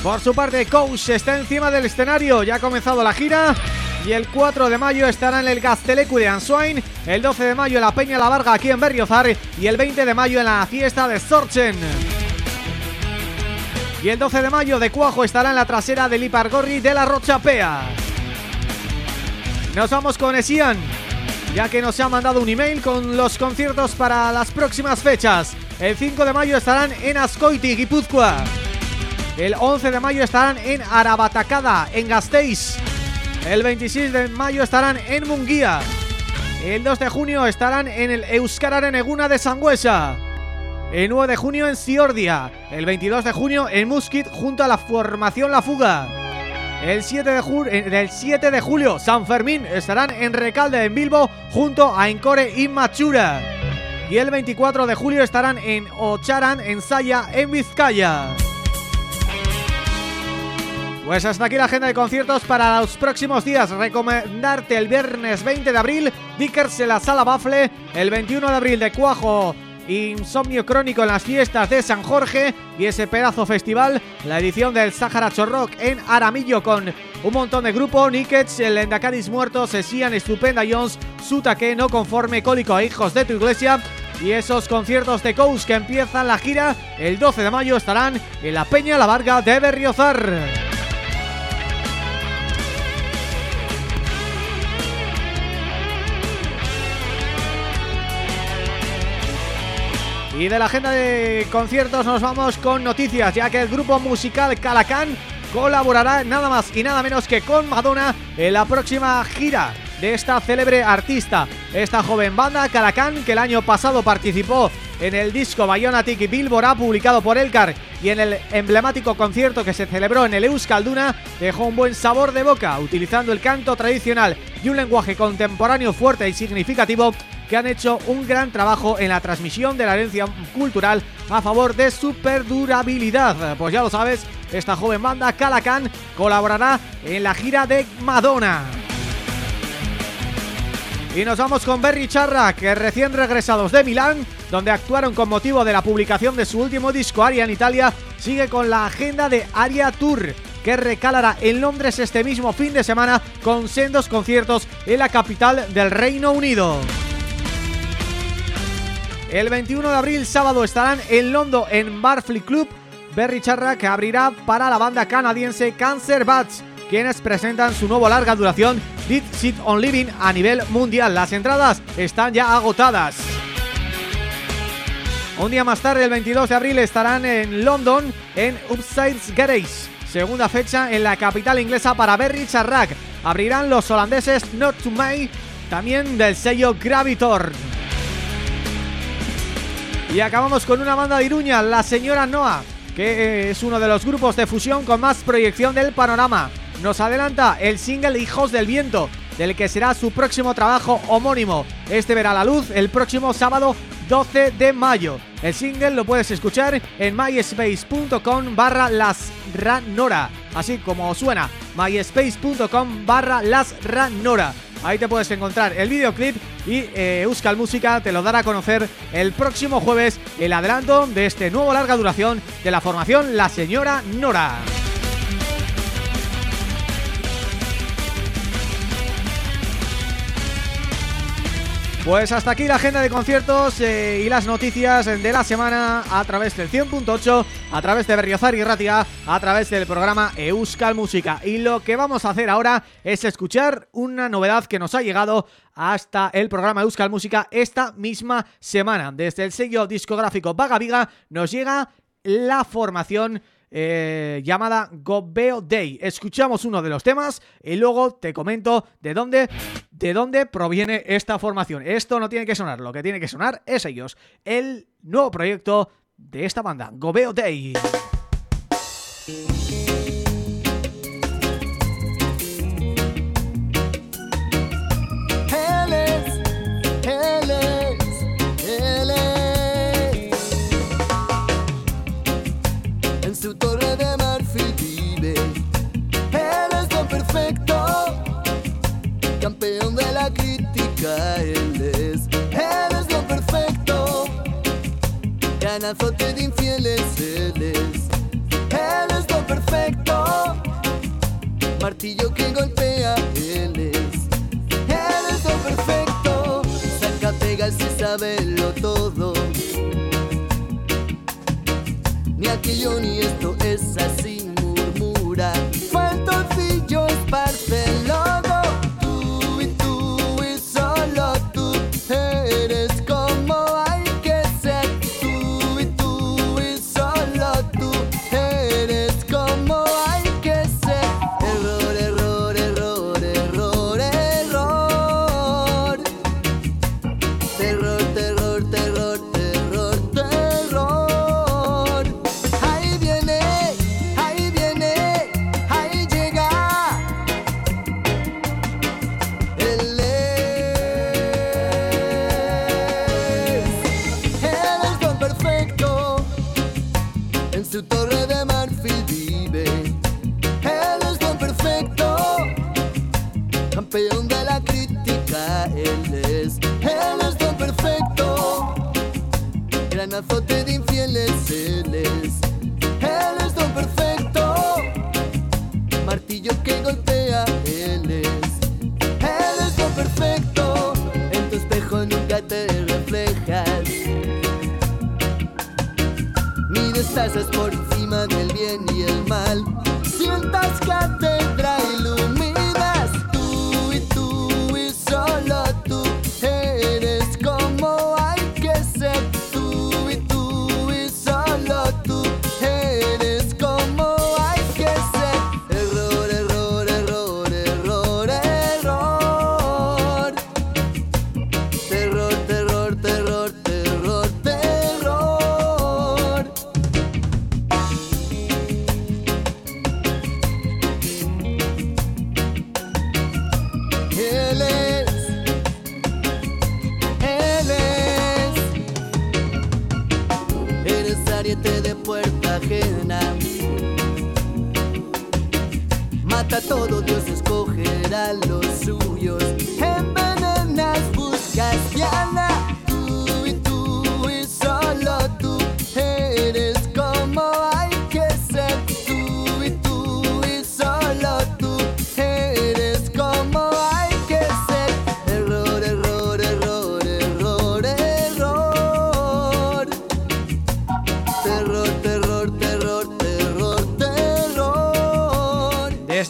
Por su parte, Coach está encima del escenario, ya ha comenzado la gira y el 4 de mayo estará en el Gaztelecu de Answain, el 12 de mayo en la Peña La Varga aquí en Berriozar y el 20 de mayo en la fiesta de Sorchen. Y el 12 de mayo de Cuajo estará en la trasera del Ipargorri de la Rochapea. Nos vamos con Esian, ya que nos ha mandado un email con los conciertos para las próximas fechas. El 5 de mayo estarán en Ascoiti, Guipúzcoa. El 11 de mayo estarán en Arabatacada, en Gasteiz. El 26 de mayo estarán en Munguía. El 2 de junio estarán en el Euskara Neguna de Sangüesa. El 9 de junio en Ciordia. El 22 de junio en Musquit junto a la formación La Fuga. El 7 de, julio, el 7 de julio, San Fermín estarán en Recalde, en Bilbo, junto a Encore y Machura. Y el 24 de julio estarán en Ocharan, en Saya, en Vizcaya. Pues hasta aquí la agenda de conciertos para los próximos días. Recomendarte el viernes 20 de abril, Dickers en la Sala Bafle, el 21 de abril de Cuajo Insomnio Crónico en las fiestas de San Jorge y ese pedazo festival, la edición del Sahara Chorrock en Aramillo con un montón de grupos, Nickets, el Endakaris Muertos, Sesian, Estupenda Jones, Sutaque, No Conforme, Cólico e Hijos de tu Iglesia y esos conciertos de Coast que empiezan la gira el 12 de mayo estarán en la Peña La Varga de Berriozar. Y de la agenda de conciertos nos vamos con noticias, ya que el grupo musical Calacán colaborará nada más y nada menos que con Madonna en la próxima gira de esta célebre artista. Esta joven banda, Calacán, que el año pasado participó en el disco Bayonatic y Billboard publicado por Elcar y en el emblemático concierto que se celebró en el Euskalduna dejó un buen sabor de boca utilizando el canto tradicional y un lenguaje contemporáneo fuerte y significativo que han hecho un gran trabajo en la transmisión de la herencia cultural a favor de su perdurabilidad. Pues ya lo sabes, esta joven banda Calacan colaborará en la gira de Madonna. Y nos vamos con Berry Charra, que recién regresados de Milán, donde actuaron con motivo de la publicación de su último disco Aria en Italia, sigue con la agenda de Aria Tour, que recalará en Londres este mismo fin de semana con sendos conciertos en la capital del Reino Unido. El 21 de abril, sábado, estarán en London en Barfly Club Berry Charra que abrirá para la banda canadiense Cancer Bats quienes presentan su nuevo larga duración Did Sit on Living a nivel mundial. Las entradas están ya agotadas. Un día más tarde, el 22 de abril, estarán en London en Upsides Garage, segunda fecha en la capital inglesa para Berry Charrack. Abrirán los holandeses Not To May, también del sello Gravitor. Y acabamos con una banda de Iruña, La Señora Noah, que es uno de los grupos de fusión con más proyección del panorama. Nos adelanta el single Hijos del Viento, del que será su próximo trabajo homónimo. Este verá la luz el próximo sábado 12 de mayo. El single lo puedes escuchar en myspace.com barra lasranora, así como suena, myspace.com barra lasranora. Ahí te puedes encontrar el videoclip y eh, Euskal Música te lo dará a conocer el próximo jueves el adelanto de este nuevo larga duración de la formación La Señora Nora. Pues hasta aquí la agenda de conciertos eh, y las noticias de la semana a través del 100.8, a través de Berriozar y Ratia, a través del programa Euskal Música. Y lo que vamos a hacer ahora es escuchar una novedad que nos ha llegado hasta el programa Euskal Música esta misma semana. Desde el sello discográfico Vaga Viga nos llega la formación eh, llamada Gobeo Day. Escuchamos uno de los temas y luego te comento de dónde, de dónde proviene esta formación. Esto no tiene que sonar, lo que tiene que sonar es ellos. El nuevo proyecto de esta banda, Gobeo Day. Campeón de la crítica, él es, él es lo perfecto, ganazote de infieles, él es, él es lo perfecto, martillo que golpea, él es, él es lo perfecto, saca pegas y sabe lo todo, ni aquello ni esto es así, murmura, faltocillo esparce casas por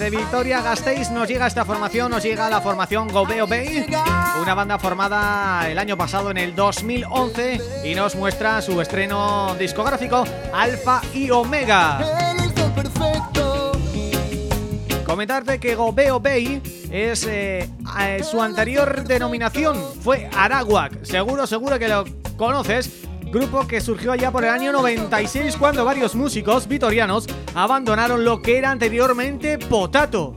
Desde Victoria Gasteiz. Nos llega esta formación, nos llega la formación Gobeo Bay, una banda formada el año pasado en el 2011 y nos muestra su estreno discográfico Alfa y Omega. Comentarte que Gobeo Bay es eh, su anterior denominación, fue Arawak, seguro, seguro que lo conoces, grupo que surgió allá por el año 96 cuando varios músicos vitorianos abandonaron lo que era anteriormente Potato.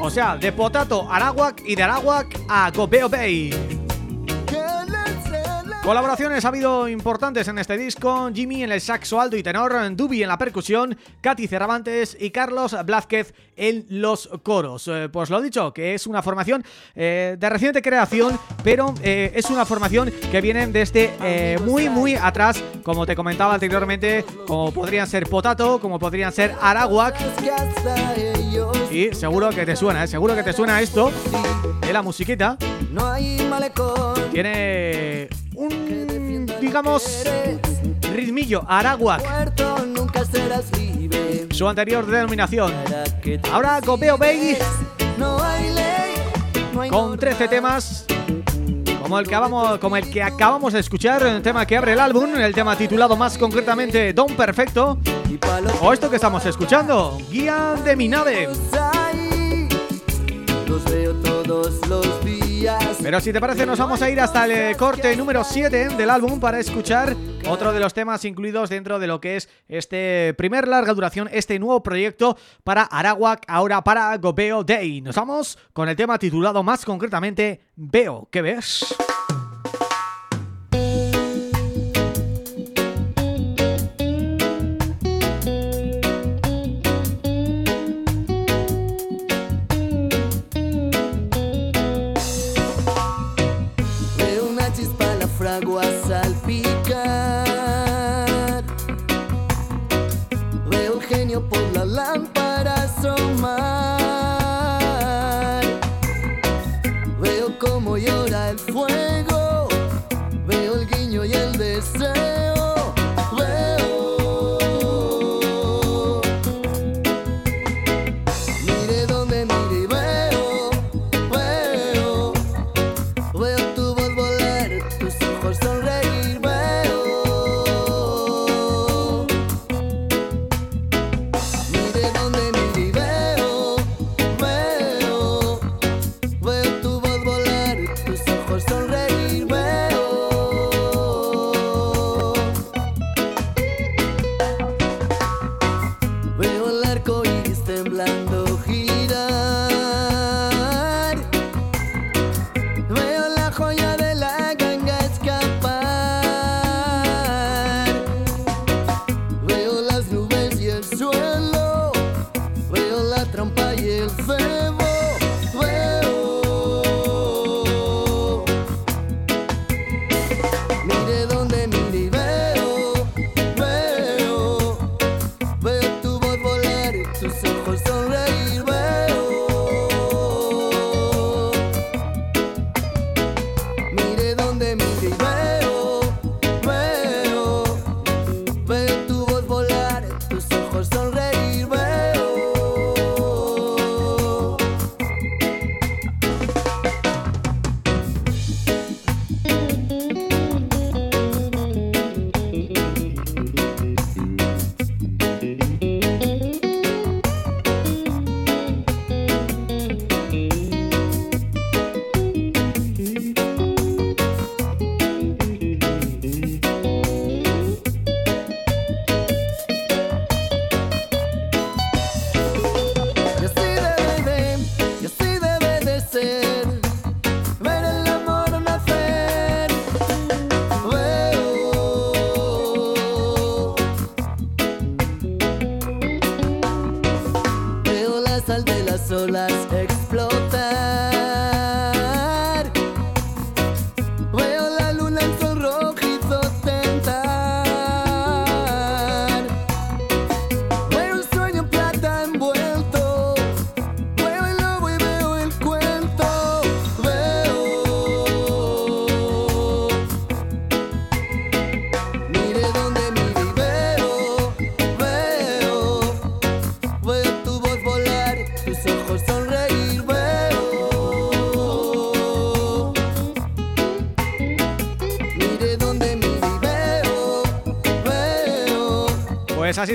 O sea, de Potato a Arawak y de Arawak a Gobeo Bay. Colaboraciones ha habido importantes en este disco, Jimmy en el saxo alto y tenor, Dubi en la percusión, Katy Cervantes y Carlos Blázquez en los coros. Eh, pues lo dicho, que es una formación eh, de reciente creación, pero eh, es una formación que viene desde muy muy atrás, como te comentaba anteriormente, como podrían ser Potato, como podrían ser Arawak, y seguro que te suena, seguro que te suena esto de la musiquita. Tiene un, digamos, ritmillo, Arawak, su anterior denominación. Ahora Copeo Bay con 13 temas como el que acabamos, como el que acabamos de escuchar, el tema que abre el álbum, el tema titulado más concretamente Don Perfecto, o esto que estamos escuchando, Guía de mi nave. Los veo todos los días. Pero si te parece nos vamos a ir hasta el corte número 7 del álbum para escuchar otro de los temas incluidos dentro de lo que es este primer larga duración, este nuevo proyecto para Arawak, ahora para Gobeo Day. Nos vamos con el tema titulado más concretamente Veo, ¿qué ves?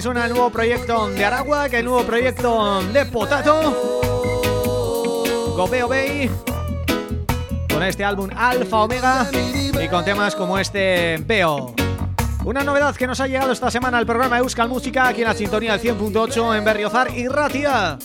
Así suena el nuevo proyecto de Aragua, que el nuevo proyecto de Potato. Gobeo Bay. Con este álbum Alfa Omega y con temas como este Veo. Una novedad que nos ha llegado esta semana al programa Euskal Música aquí en la sintonía del 100.8 en Berriozar y Ratia.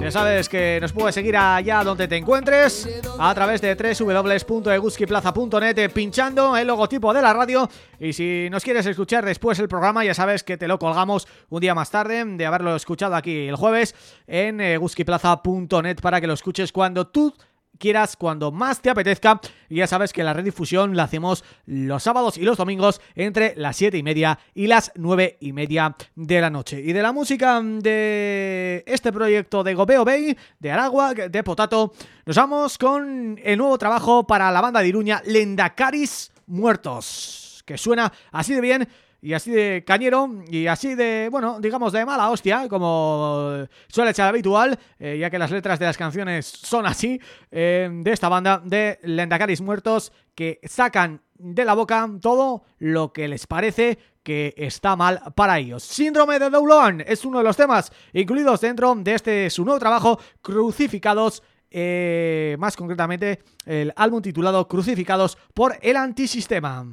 Ya sabes que nos puedes seguir allá donde te encuentres a través de www.eguskiplaza.net pinchando el logotipo de la radio. Y si nos quieres escuchar después el programa ya sabes que te lo colgamos un día más tarde de haberlo escuchado aquí el jueves en eguskiplaza.net para que lo escuches cuando tú quieras, cuando más te apetezca. Y ya sabes que la redifusión la hacemos los sábados y los domingos entre las 7 y media y las 9 y media de la noche. Y de la música de este proyecto de Gobeo Bay, de Aragua, de Potato, nos vamos con el nuevo trabajo para la banda de Iruña, Lendacaris Muertos, que suena así de bien y así de cañero y así de, bueno, digamos de mala hostia, como suele ser habitual, eh, ya que las letras de las canciones son así, eh, de esta banda de Lendacaris Muertos, que sacan de la boca todo lo que les parece que está mal para ellos. Síndrome de Doulon es uno de los temas incluidos dentro de este su nuevo trabajo, Crucificados eh, más concretamente el álbum titulado Crucificados por el Antisistema.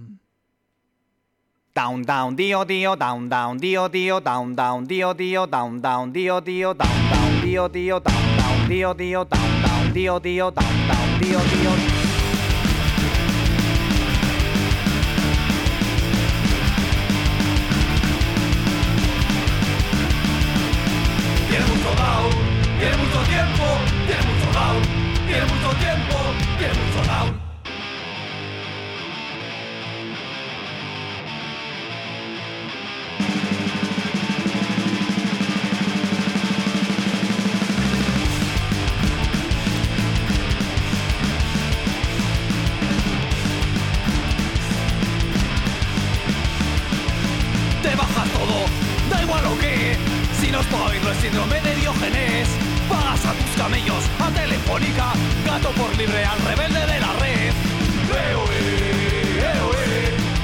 Down down dio dio down down dio dio down down dio dio down down dio dio down down dio dio down down dio dio down down dio dio down down dio dio Tiene mucho tiene mucho tiempo, tiene mucho down, tiene mucho tiempo, no es el síndrome de Diógenes. Pagas a tus camellos, a Telefónica, gato por libre al rebelde de la red.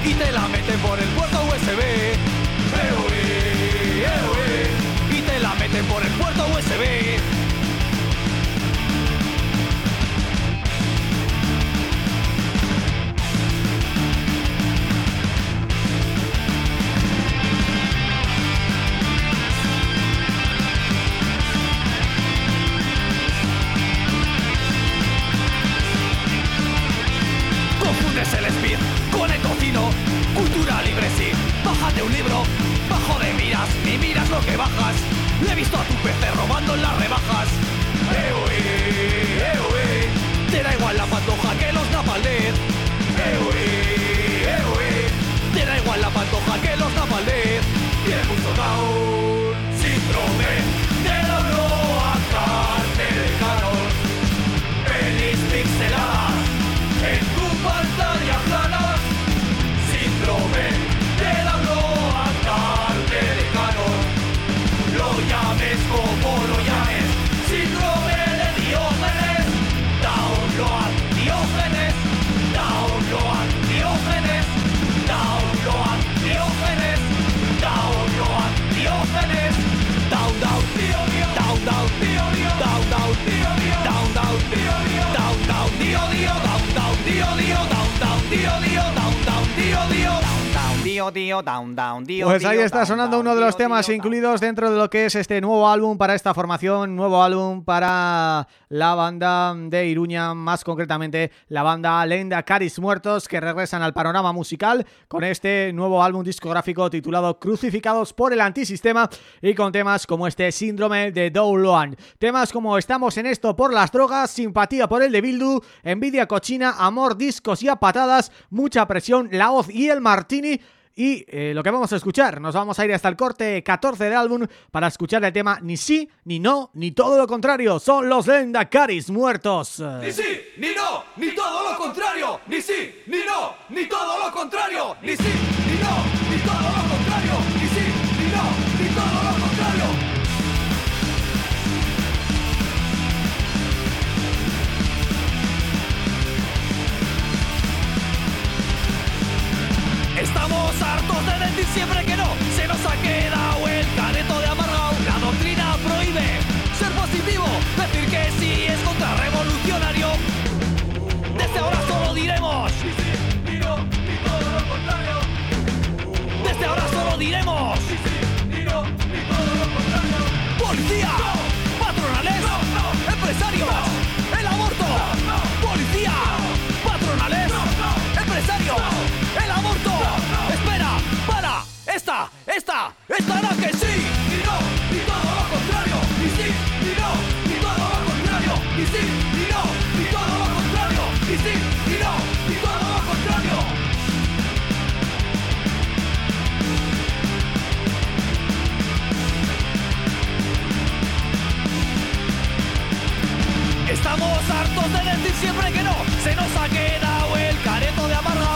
Y te la meten por el puerto USB. Y te la meten por el puerto USB. Con el tocino. Cultura libre sí, bájate un libro, bajo de miras, ni miras lo que bajas. Le he visto a tu PC robando en las rebajas. EOE, EOE, te da igual la pantoja que los napaldet. EOE, EOE, te da igual la pantoja que los napaldet. Tiene mucho down, Down, down, Pues ahí está sonando uno de los temas incluidos dentro de lo que es este nuevo álbum para esta formación, nuevo álbum para la banda de Iruña, más concretamente la banda Lenda Caris Muertos, que regresan al panorama musical con este nuevo álbum discográfico titulado Crucificados por el Antisistema y con temas como este Síndrome de Douloan. Temas como Estamos en esto por las drogas, Simpatía por el de Bildu, Envidia cochina, Amor, discos y a patadas, Mucha presión, La hoz y el Martini y eh, lo que vamos a escuchar, nos vamos a ir hasta el corte 14 del álbum para escuchar el tema Ni sí, ni no, ni todo lo contrario. Son los Lendacaris muertos. Ni sí, ni no, ni todo lo contrario. Ni sí, ni no, ni todo lo contrario. Ni sí, ni no, ni todo lo contrario. Estamos hartos de decir siempre que no, se nos ha quedado el careto de amargado. La doctrina prohíbe ser positivo, decir que sí es contrarrevolucionario. Desde ahora solo diremos. Sí, sí, y no, y todo lo contrario. Desde ahora solo diremos. Sí, sí, y no, y todo lo contrario. Policía, patronales, empresarios. Esta, esta, esta la que sí. Y no, y todo lo contrario. Y sí, y no, y todo lo contrario. Y sí, y no, y todo lo contrario. Y sí, y no, y todo lo contrario. Estamos hartos de decir siempre que no, se nos ha quedado el careto de amargado.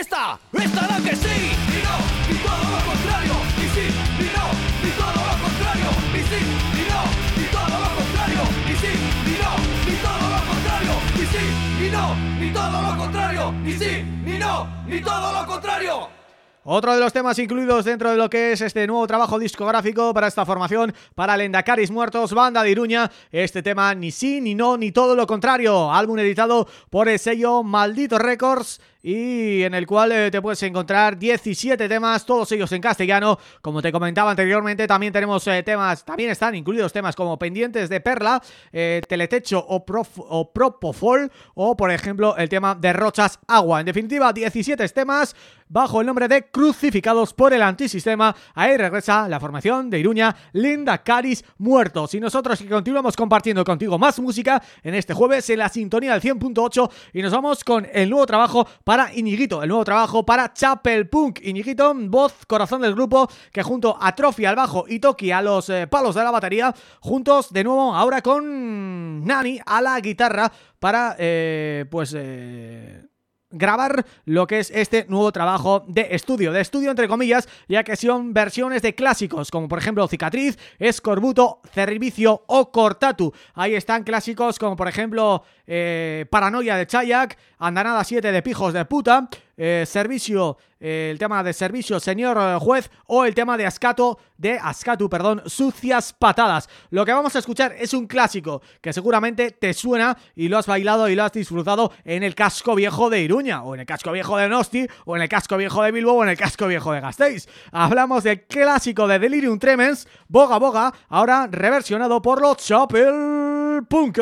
Esta, esta, la que sí. Y no, y todo lo contrario. Y sí, y no, y todo lo contrario. Y sí, y no, y todo lo contrario. Y sí, y no, y todo lo contrario. Y sí, y no, ni todo lo contrario. Y sí, ni no, ni todo lo contrario. Otro de los temas incluidos dentro de lo que es este nuevo trabajo discográfico para esta formación, para Lendacaris Muertos, banda de Iruña, este tema ni sí, ni no, ni todo lo contrario, álbum editado por el sello Maldito Records y en el cual eh, te puedes encontrar 17 temas, todos ellos en castellano, como te comentaba anteriormente, también tenemos eh, temas, también están incluidos temas como Pendientes de Perla, eh, Teletecho o, Propofol, o por ejemplo el tema de Rochas Agua, en definitiva 17 temas bajo el nombre de Crucificados por el Antisistema, ahí regresa la formación de Iruña, Linda Caris Muertos, y nosotros que continuamos compartiendo contigo más música en este jueves en la sintonía del 100.8 y nos vamos con el nuevo trabajo Iñiguito, el nuevo trabajo para Chapel Punk. Iñiguito, voz, corazón del grupo, que junto a Trophy al bajo y Toki a los eh, palos de la batería, juntos de nuevo ahora con Nani a la guitarra para, eh, pues... Eh grabar lo que es este nuevo trabajo de estudio, de estudio entre comillas, ya que son versiones de clásicos, como por ejemplo Cicatriz, Escorbuto, Servicio o Cortatu. Ahí están clásicos como por ejemplo Paranoia de Chayak, Andanada 7 de Pijos de Puta, eh, Servicio, eh, el tema de Servicio Señor eh, Juez o el tema de Ascato, de Ascatu, perdón, Sucias Patadas. Lo que vamos a escuchar es un clásico que seguramente te suena y lo has bailado y lo has disfrutado en el casco viejo de Iruña, o en el casco viejo de Nosti, o en el casco viejo de Bilbo, o en el casco viejo de Gasteiz. Hablamos del clásico de Delirium Tremens, Boga Boga, ahora reversionado por los Chapel Punk.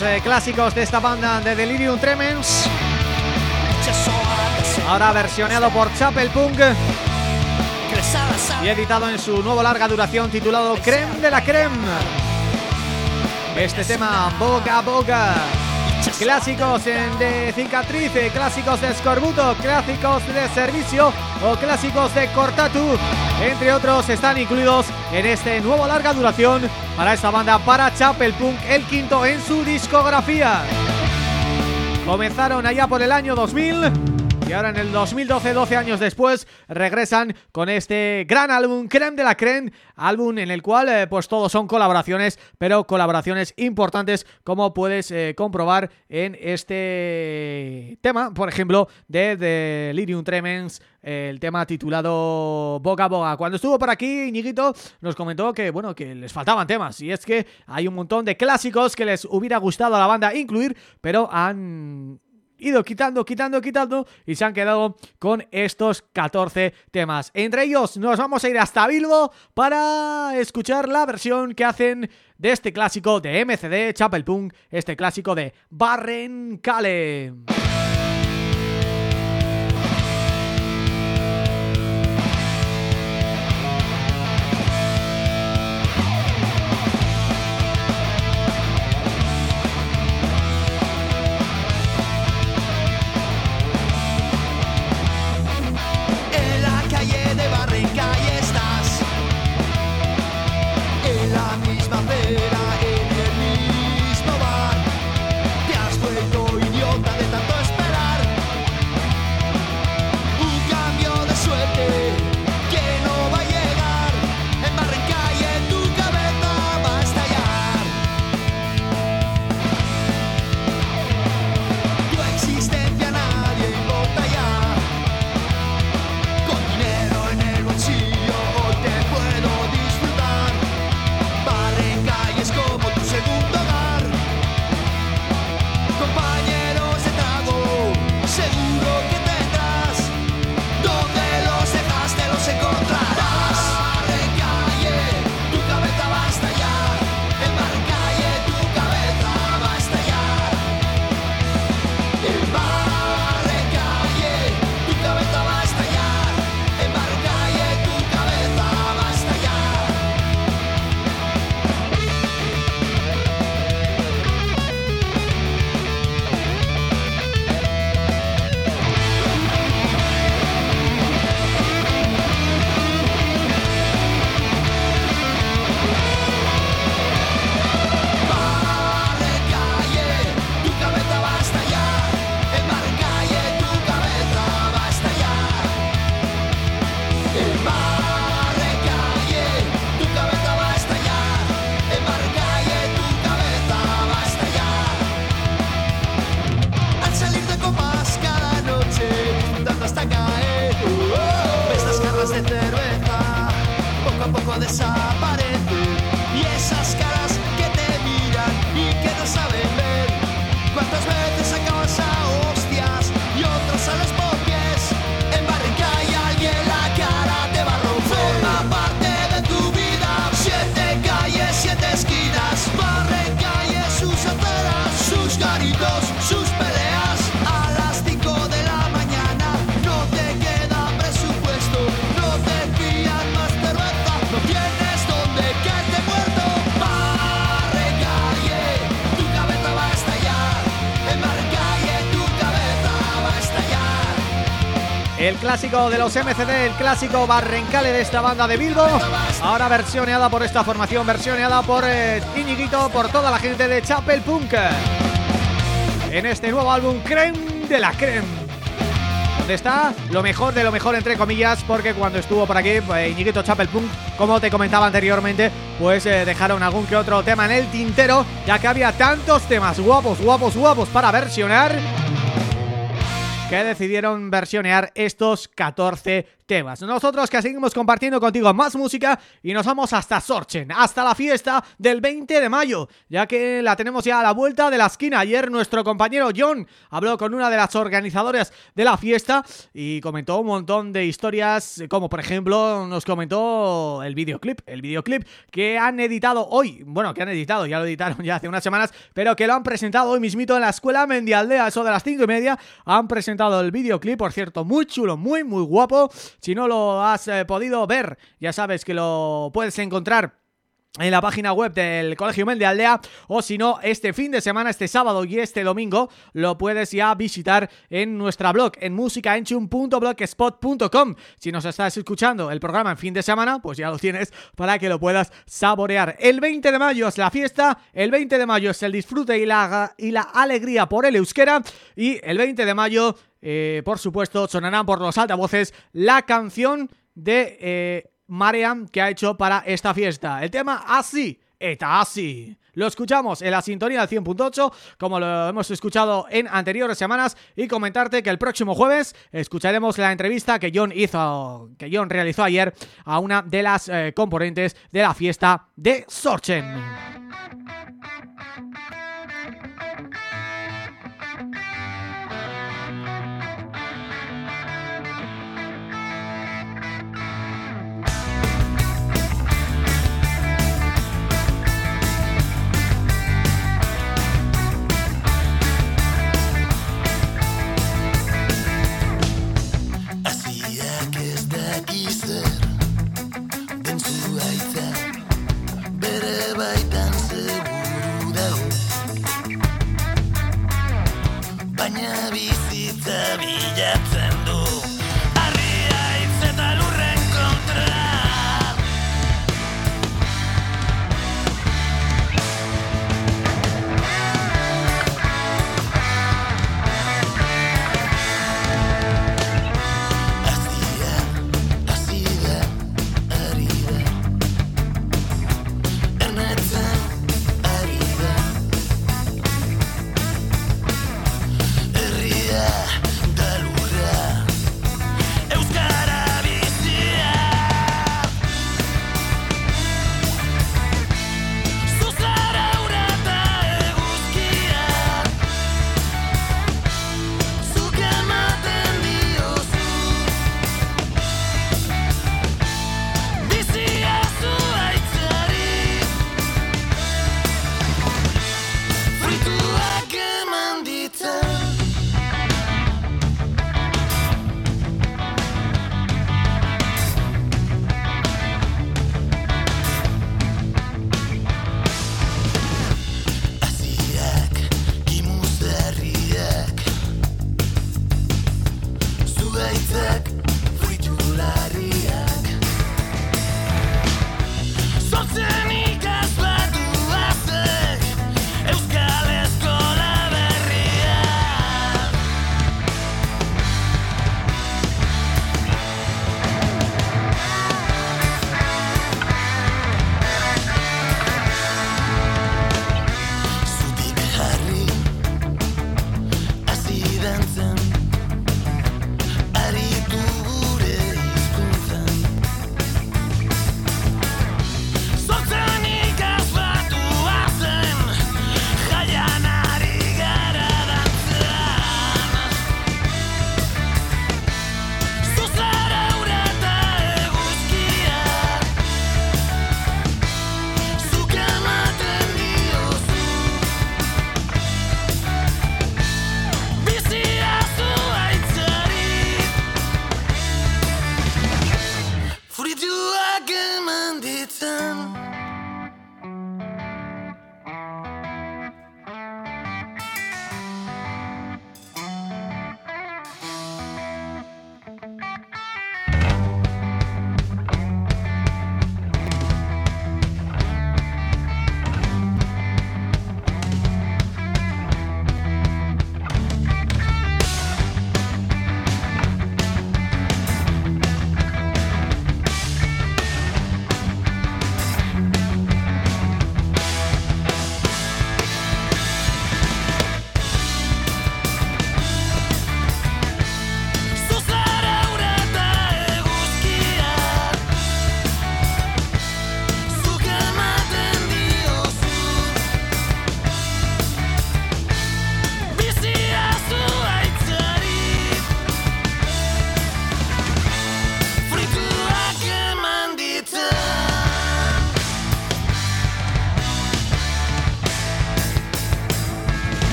Los eh, clásicos de esta banda de Delirium Tremens. Ahora versionado por Chapel Punk Y editado en su nuevo larga duración titulado Creme de la Creme. Este tema Boga Boga Clásicos de cicatriz, clásicos de escorbuto, clásicos de servicio o clásicos de cortatu. Entre otros están incluidos en este nuevo larga duración para esta banda para Chapel Punk, el quinto en su discografía. Comenzaron allá por el año 2000 y ahora en el 2012, 12 años después, regresan con este gran álbum, Creme de la Creme, álbum en el cual eh, pues todos son colaboraciones, pero colaboraciones importantes como puedes eh, comprobar en este tema, por ejemplo, de Delirium Tremens, el tema titulado Boca Boga. Cuando estuvo por aquí, Iñiguito nos comentó que, bueno, que les faltaban temas, y es que hay un montón de clásicos que les hubiera gustado a la banda incluir, pero han ido quitando, quitando, quitando y se han quedado con estos 14 temas. Entre ellos nos vamos a ir hasta Bilbo para escuchar la versión que hacen de este clásico de MCD Chapel Punk, este clásico de Barren Cale. Clásico de los MCD, el clásico barrencale de esta banda de Bilbo. Ahora versioneada por esta formación, versioneada por eh, Iñiguito, por toda la gente de Chapel Punk. En este nuevo álbum, Creme de la Creme. Donde está lo mejor de lo mejor entre comillas Porque cuando estuvo por aquí, pues, Iñiguito Chapel Punk Como te comentaba anteriormente Pues eh, dejaron algún que otro tema en el tintero Ya que había tantos temas guapos, guapos, guapos para versionar que decidieron versionear estos 14 Nosotros que seguimos compartiendo contigo más música y nos vamos hasta Sorchen, hasta la fiesta del 20 de mayo, ya que la tenemos ya a la vuelta de la esquina. Ayer nuestro compañero John habló con una de las organizadoras de la fiesta y comentó un montón de historias, como por ejemplo nos comentó el videoclip, el videoclip que han editado hoy, bueno, que han editado, ya lo editaron [laughs] ya hace unas semanas, pero que lo han presentado hoy mismito en la escuela Mendialdea, eso de las cinco y media, han presentado el videoclip, por cierto, muy chulo, muy muy guapo, si no lo has eh, podido ver, ya sabes que lo puedes encontrar en la página web del Colegio Mel de Aldea o si no, este fin de semana, este sábado y este domingo lo puedes ya visitar en nuestra blog en musicaenchum.blogspot.com Si nos estás escuchando el programa en fin de semana, pues ya lo tienes para que lo puedas saborear. El 20 de mayo es la fiesta, el 20 de mayo es el disfrute y la, y la alegría por el euskera y el 20 de mayo, eh, por supuesto, sonarán por los altavoces la canción de... Eh, Mariam que ha hecho para esta fiesta. El tema así, eta así. Lo escuchamos en la sintonía del 100.8, como lo hemos escuchado en anteriores semanas, y comentarte que el próximo jueves escucharemos la entrevista que John hizo, que John realizó ayer a una de las eh, componentes de la fiesta de Sorchen. visita, bitllet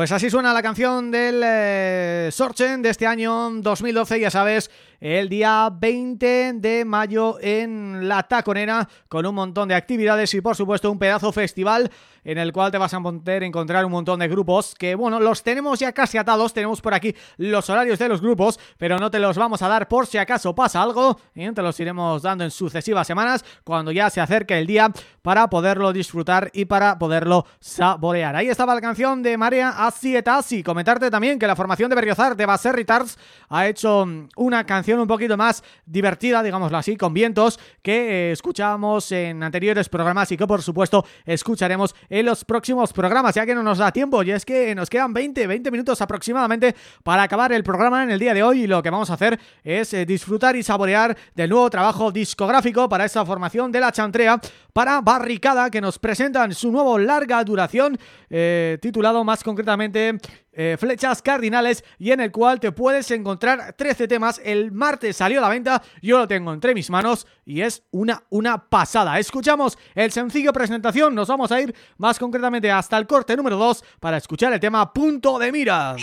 Pues así suena la canción del eh, Sorchen de este año 2012, ya sabes, el día 20 de mayo en La Taconera con un montón de actividades y por supuesto un pedazo festival en el cual te vas a poder encontrar un montón de grupos que, bueno, los tenemos ya casi atados, tenemos por aquí los horarios de los grupos, pero no te los vamos a dar por si acaso pasa algo, ¿eh? te los iremos dando en sucesivas semanas cuando ya se acerque el día para poderlo disfrutar y para poderlo saborear. Ahí estaba la canción de Marea Así et Así. Comentarte también que la formación de Berriozar de Baser Retards ha hecho una canción un poquito más divertida, digámoslo así, con vientos, que eh, escuchábamos en anteriores programas y que por supuesto escucharemos en los próximos programas, ya que no nos da tiempo, y es que nos quedan 20, 20 minutos aproximadamente para acabar el programa en el día de hoy y lo que vamos a hacer es eh, disfrutar y saborear del nuevo trabajo discográfico para esta formación de la Chantrea para Barricada, que nos presentan su nuevo larga duración, eh, titulado más concretamente eh, Flechas Cardinales y en el cual te puedes encontrar 13 temas. El martes salió a la venta, yo lo tengo entre mis manos y es una, una pasada. Escuchamos el sencillo presentación, nos vamos a ir más concretamente hasta el corte número 2 para escuchar el tema Punto de Mira.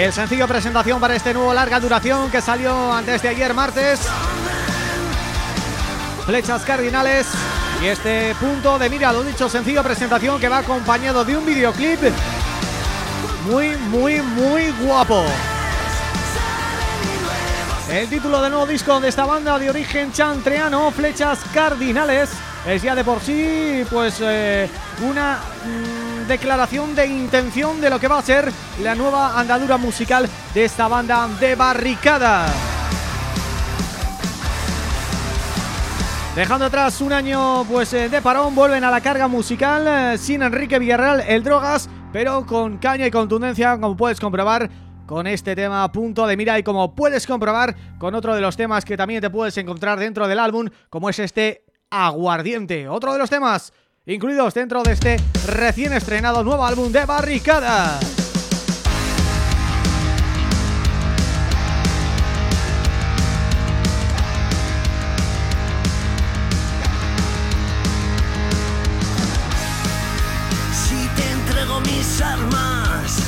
El sencillo presentación para este nuevo larga duración que salió antes de ayer martes. Flechas cardinales y este punto de mira, lo dicho, sencillo presentación que va acompañado de un videoclip muy, muy, muy guapo. El título del nuevo disco de esta banda de origen chantreano, Flechas Cardinales, es ya de por sí pues eh, una mm, declaración de intención de lo que va a ser la nueva andadura musical de esta banda de barricada. Dejando atrás un año pues eh, de parón, vuelven a la carga musical eh, sin Enrique Villarreal, el Drogas, pero con caña y contundencia, como puedes comprobar con este tema punto de mira y como puedes comprobar con otro de los temas que también te puedes encontrar dentro del álbum, como es este Aguardiente, otro de los temas incluidos dentro de este recién estrenado nuevo álbum de Barricada. Armas,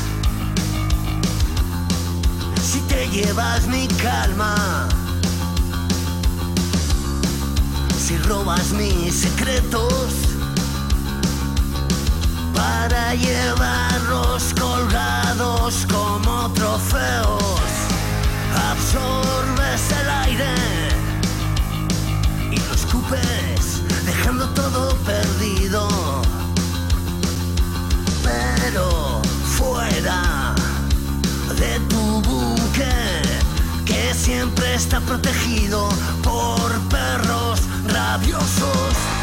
si te llevas mi calma, si robas mis secretos. Para llevarlos colgados como trofeos, absorbes el aire. Y lo escupes dejando todo perdido pero fuera de tu búnker que siempre está protegido por perros rabiosos.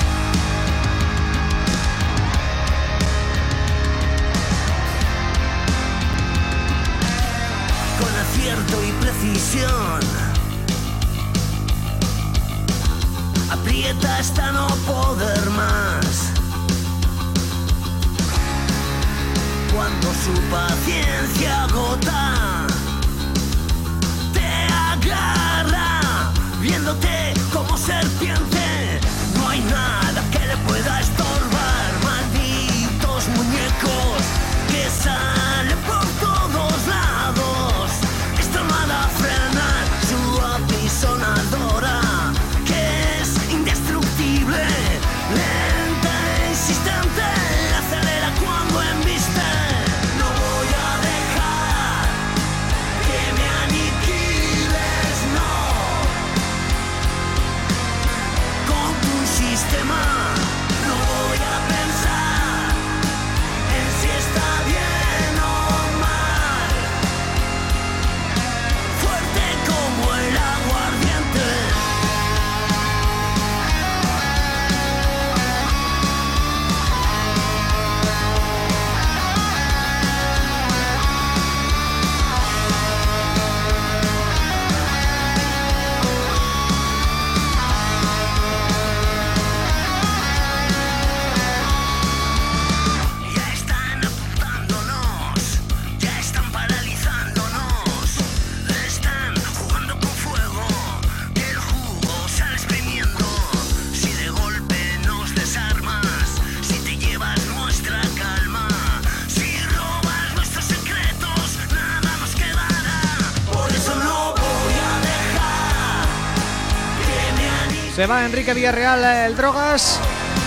Se va Enrique Villarreal, eh, el Drogas,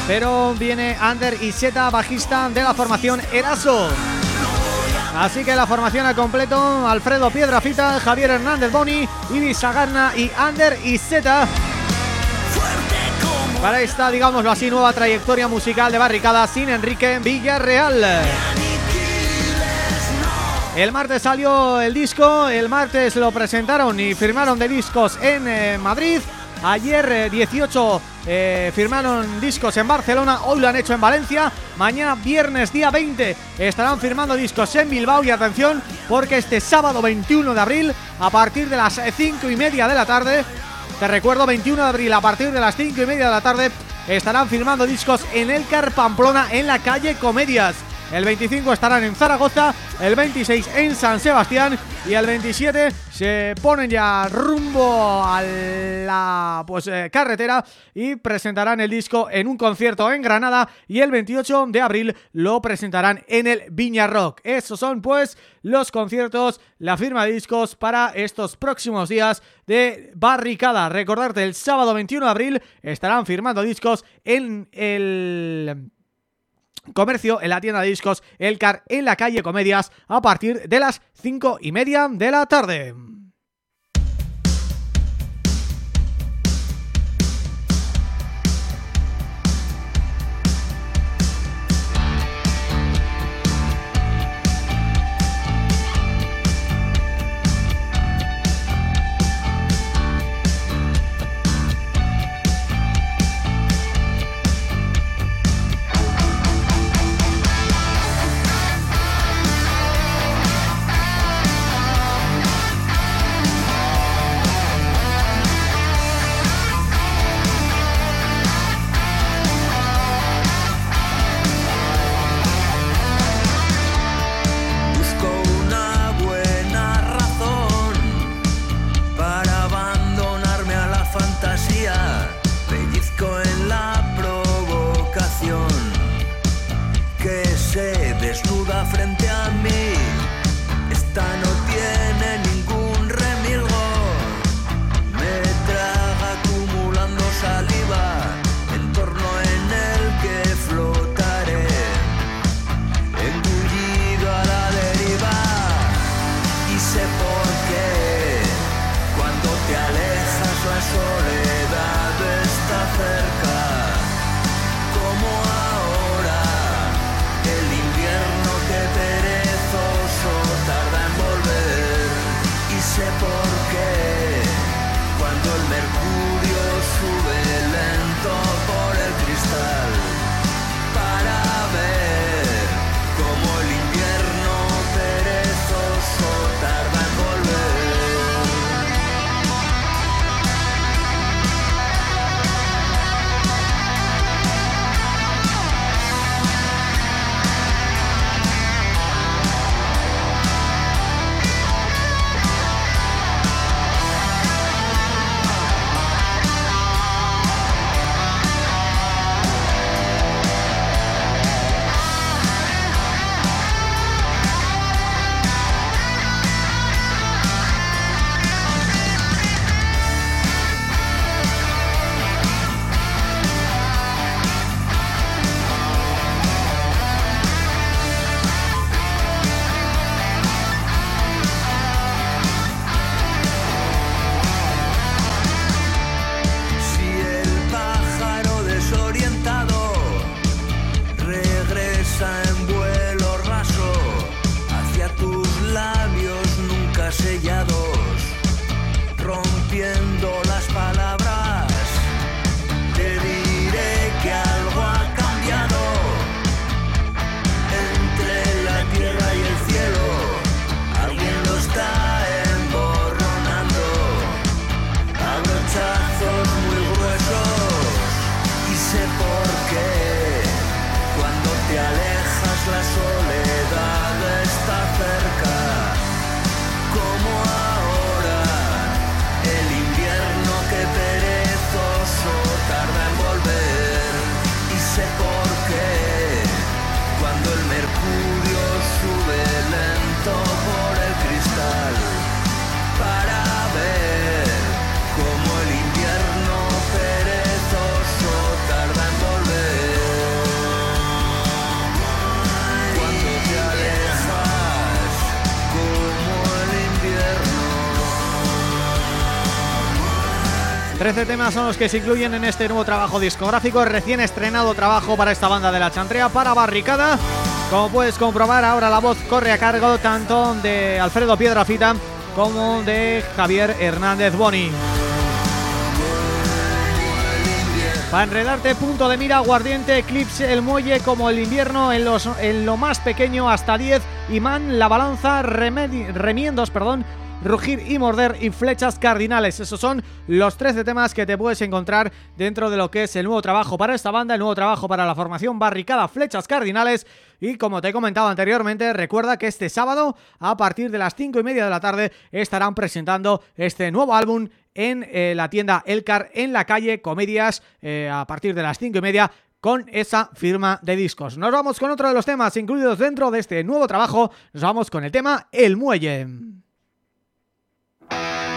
pero viene Ander y Seta, bajista de la formación Eraso. Así que la formación al completo, Alfredo Piedrafita, Javier Hernández Boni, Ibis Sagarna y Ander y Seta. Para esta, digámoslo así, nueva trayectoria musical de Barricada sin Enrique Villarreal. El martes salió el disco, el martes lo presentaron y firmaron de discos en eh, Madrid. Ayer eh, 18 eh, firmaron discos en Barcelona, hoy lo han hecho en Valencia. Mañana viernes día 20 estarán firmando discos en Bilbao y atención porque este sábado 21 de abril a partir de las 5 y media de la tarde te recuerdo, 21 de abril a partir de las 5 y media de la tarde estarán firmando discos en Elcar Pamplona en la calle Comedias. El 25 estarán en Zaragoza, el 26 en San Sebastián y el 27 se ponen ya rumbo a la pues eh, carretera y presentarán el disco en un concierto en Granada y el 28 de abril lo presentarán en el Viña Rock. Esos son pues los conciertos, la firma de discos para estos próximos días de Barricada. Recordarte, el sábado 21 de abril estarán firmando discos en el comercio en la tienda de discos Elcar en la calle Comedias a partir de las 5 y media de la tarde. 13 temas son los que se incluyen en este nuevo trabajo discográfico, recién estrenado trabajo para esta banda de la Chantrea, para Barricada. Como puedes comprobar, ahora la voz corre a cargo tanto de Alfredo Piedrafita como de Javier Hernández Boni. Para enredarte, punto de mira, aguardiente, eclipse, el muelle como el invierno en, los, en lo más pequeño hasta 10, imán, la balanza, remiendos, perdón, rugir y morder y flechas cardinales. Esos son los 13 temas que te puedes encontrar dentro de lo que es el nuevo trabajo para esta banda, el nuevo trabajo para la formación Barricada Flechas Cardinales y como te he comentado anteriormente, recuerda que este sábado a partir de las 5 y media de la tarde estarán presentando este nuevo álbum en eh, la tienda Elcar en la calle Comedias eh, a partir de las 5 y media con esa firma de discos. Nos vamos con otro de los temas incluidos dentro de este nuevo trabajo, nos vamos con el tema El Muelle. Thank you.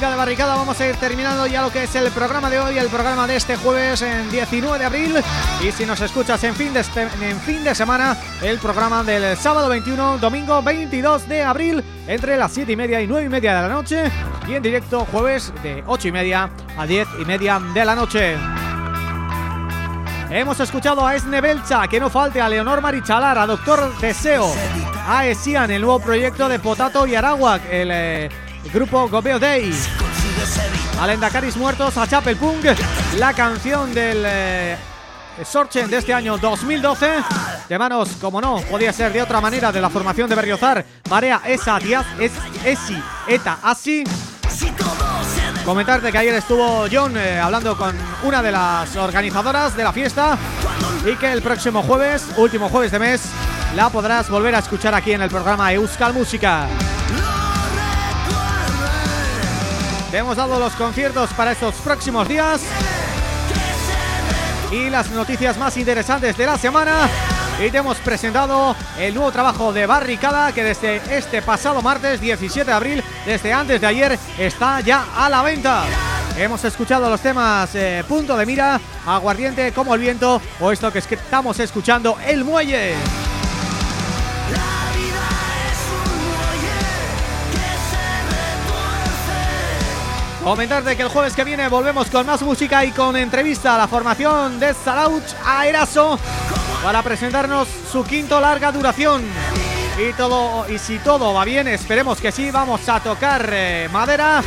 Música de Barricada vamos a ir terminando ya lo que es el programa de hoy, el programa de este jueves en 19 de abril y si nos escuchas en fin de, este, en fin de semana, el programa del sábado 21, domingo 22 de abril entre las 7 y media y 9 y media de la noche y en directo jueves de 8 y media a 10 y media de la noche. Hemos escuchado a Esne Belcha, que no falte a Leonor Marichalar, a Doctor Deseo, a Esian, el nuevo proyecto de Potato y Arawak, el... Eh, grupo Gobeo Day. Caris Muertos, a Chapel Punk, la canción del eh, Sorchen de este año 2012. De manos, como no, podía ser de otra manera, de la formación de Berriozar, Marea Esa Díaz, es Esi, Eta Asi. Comentarte que ayer estuvo John eh, hablando con una de las organizadoras de la fiesta y que el próximo jueves, último jueves de mes, la podrás volver a escuchar aquí en el programa Euskal Música. Te hemos dado los conciertos para estos próximos días y las noticias más interesantes de la semana y te hemos presentado el nuevo trabajo de Barricada que desde este pasado martes 17 de abril, desde antes de ayer, está ya a la venta. Hemos escuchado los temas eh, Punto de Mira, Aguardiente como el Viento o esto que estamos escuchando, El Muelle. Comentarte que el jueves que viene volvemos con más música y con entrevista a la formación de Sarauch a para presentarnos su quinto larga duración. Y todo y si todo va bien, esperemos que sí, vamos a tocar eh, madera.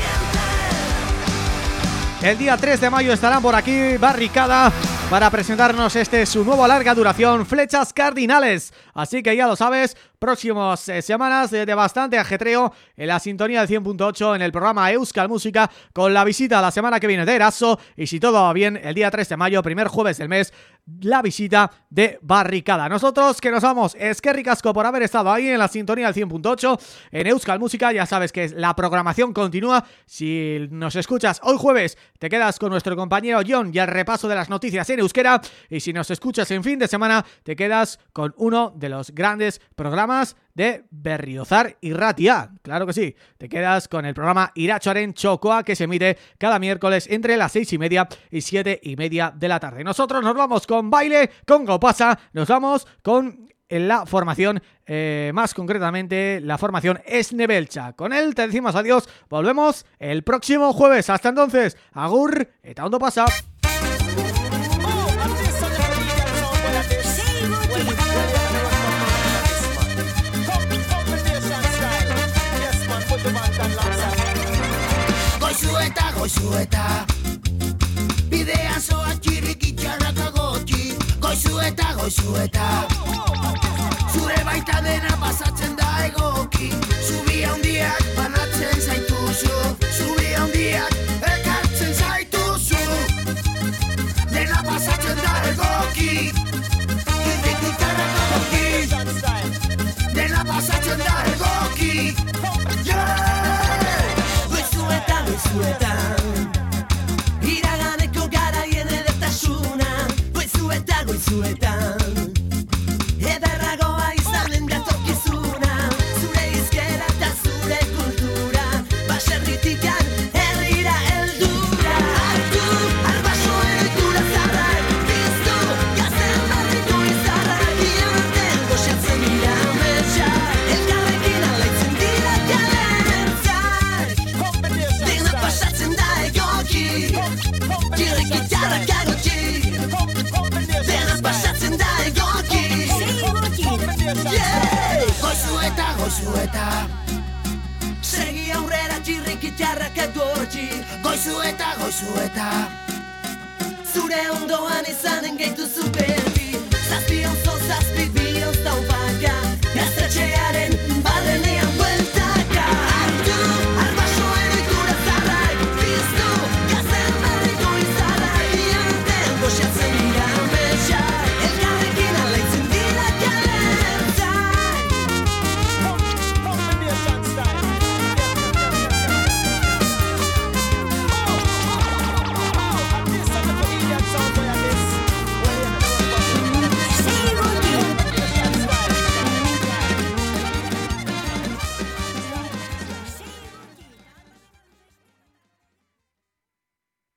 El día 3 de mayo estarán por aquí Barricada para presentarnos este su nuevo larga duración, Flechas Cardinales. Así que ya lo sabes, próximas eh, semanas de, bastante ajetreo en la sintonía del 100.8 en el programa Euskal Música con la visita la semana que viene de Eraso y si todo va bien el día 3 de mayo, primer jueves del mes, la visita de Barricada. Nosotros que nos vamos, es que ricasco por haber estado ahí en la sintonía del 100.8 en Euskal Música, ya sabes que la programación continúa, si nos escuchas hoy jueves te quedas con nuestro compañero John y el repaso de las noticias en euskera y si nos escuchas en fin de semana te quedas con uno de los grandes programas de Berriozar y Ratia. Claro que sí, te quedas con el programa Irachoaren Chocoa que se emite cada miércoles entre las seis y media y siete y media de la tarde. Nosotros nos vamos con baile, con Gopasa, nos vamos con la formación, eh, más concretamente la formación Esnebelcha. Con él te decimos adiós, volvemos el próximo jueves. Hasta entonces, agur, eta ondo pasa. Goizueta, goizueta Bidean zoa txirrik itxarrak agotxi Goizueta, goizueta Zure baita dena pasatzen da egoki. Zubi handiak banatzen zaituzu. Zubi handiak ekartzen zaituzu. Dena pasatzen da egoki. Txirrik itxarrak agotxi Dena pasatzen da egoki! Goizuetan. Iraganeko garaien edertasuna Goizueta, goizuetan eta goizu eta Segi aurrera txirriki txarrak edu hortzi Goizu eta goizu eta Zure ondoan izanen gaitu zuperdi Zazpi hau zo, zazpi bi hau zau Gaztetxearen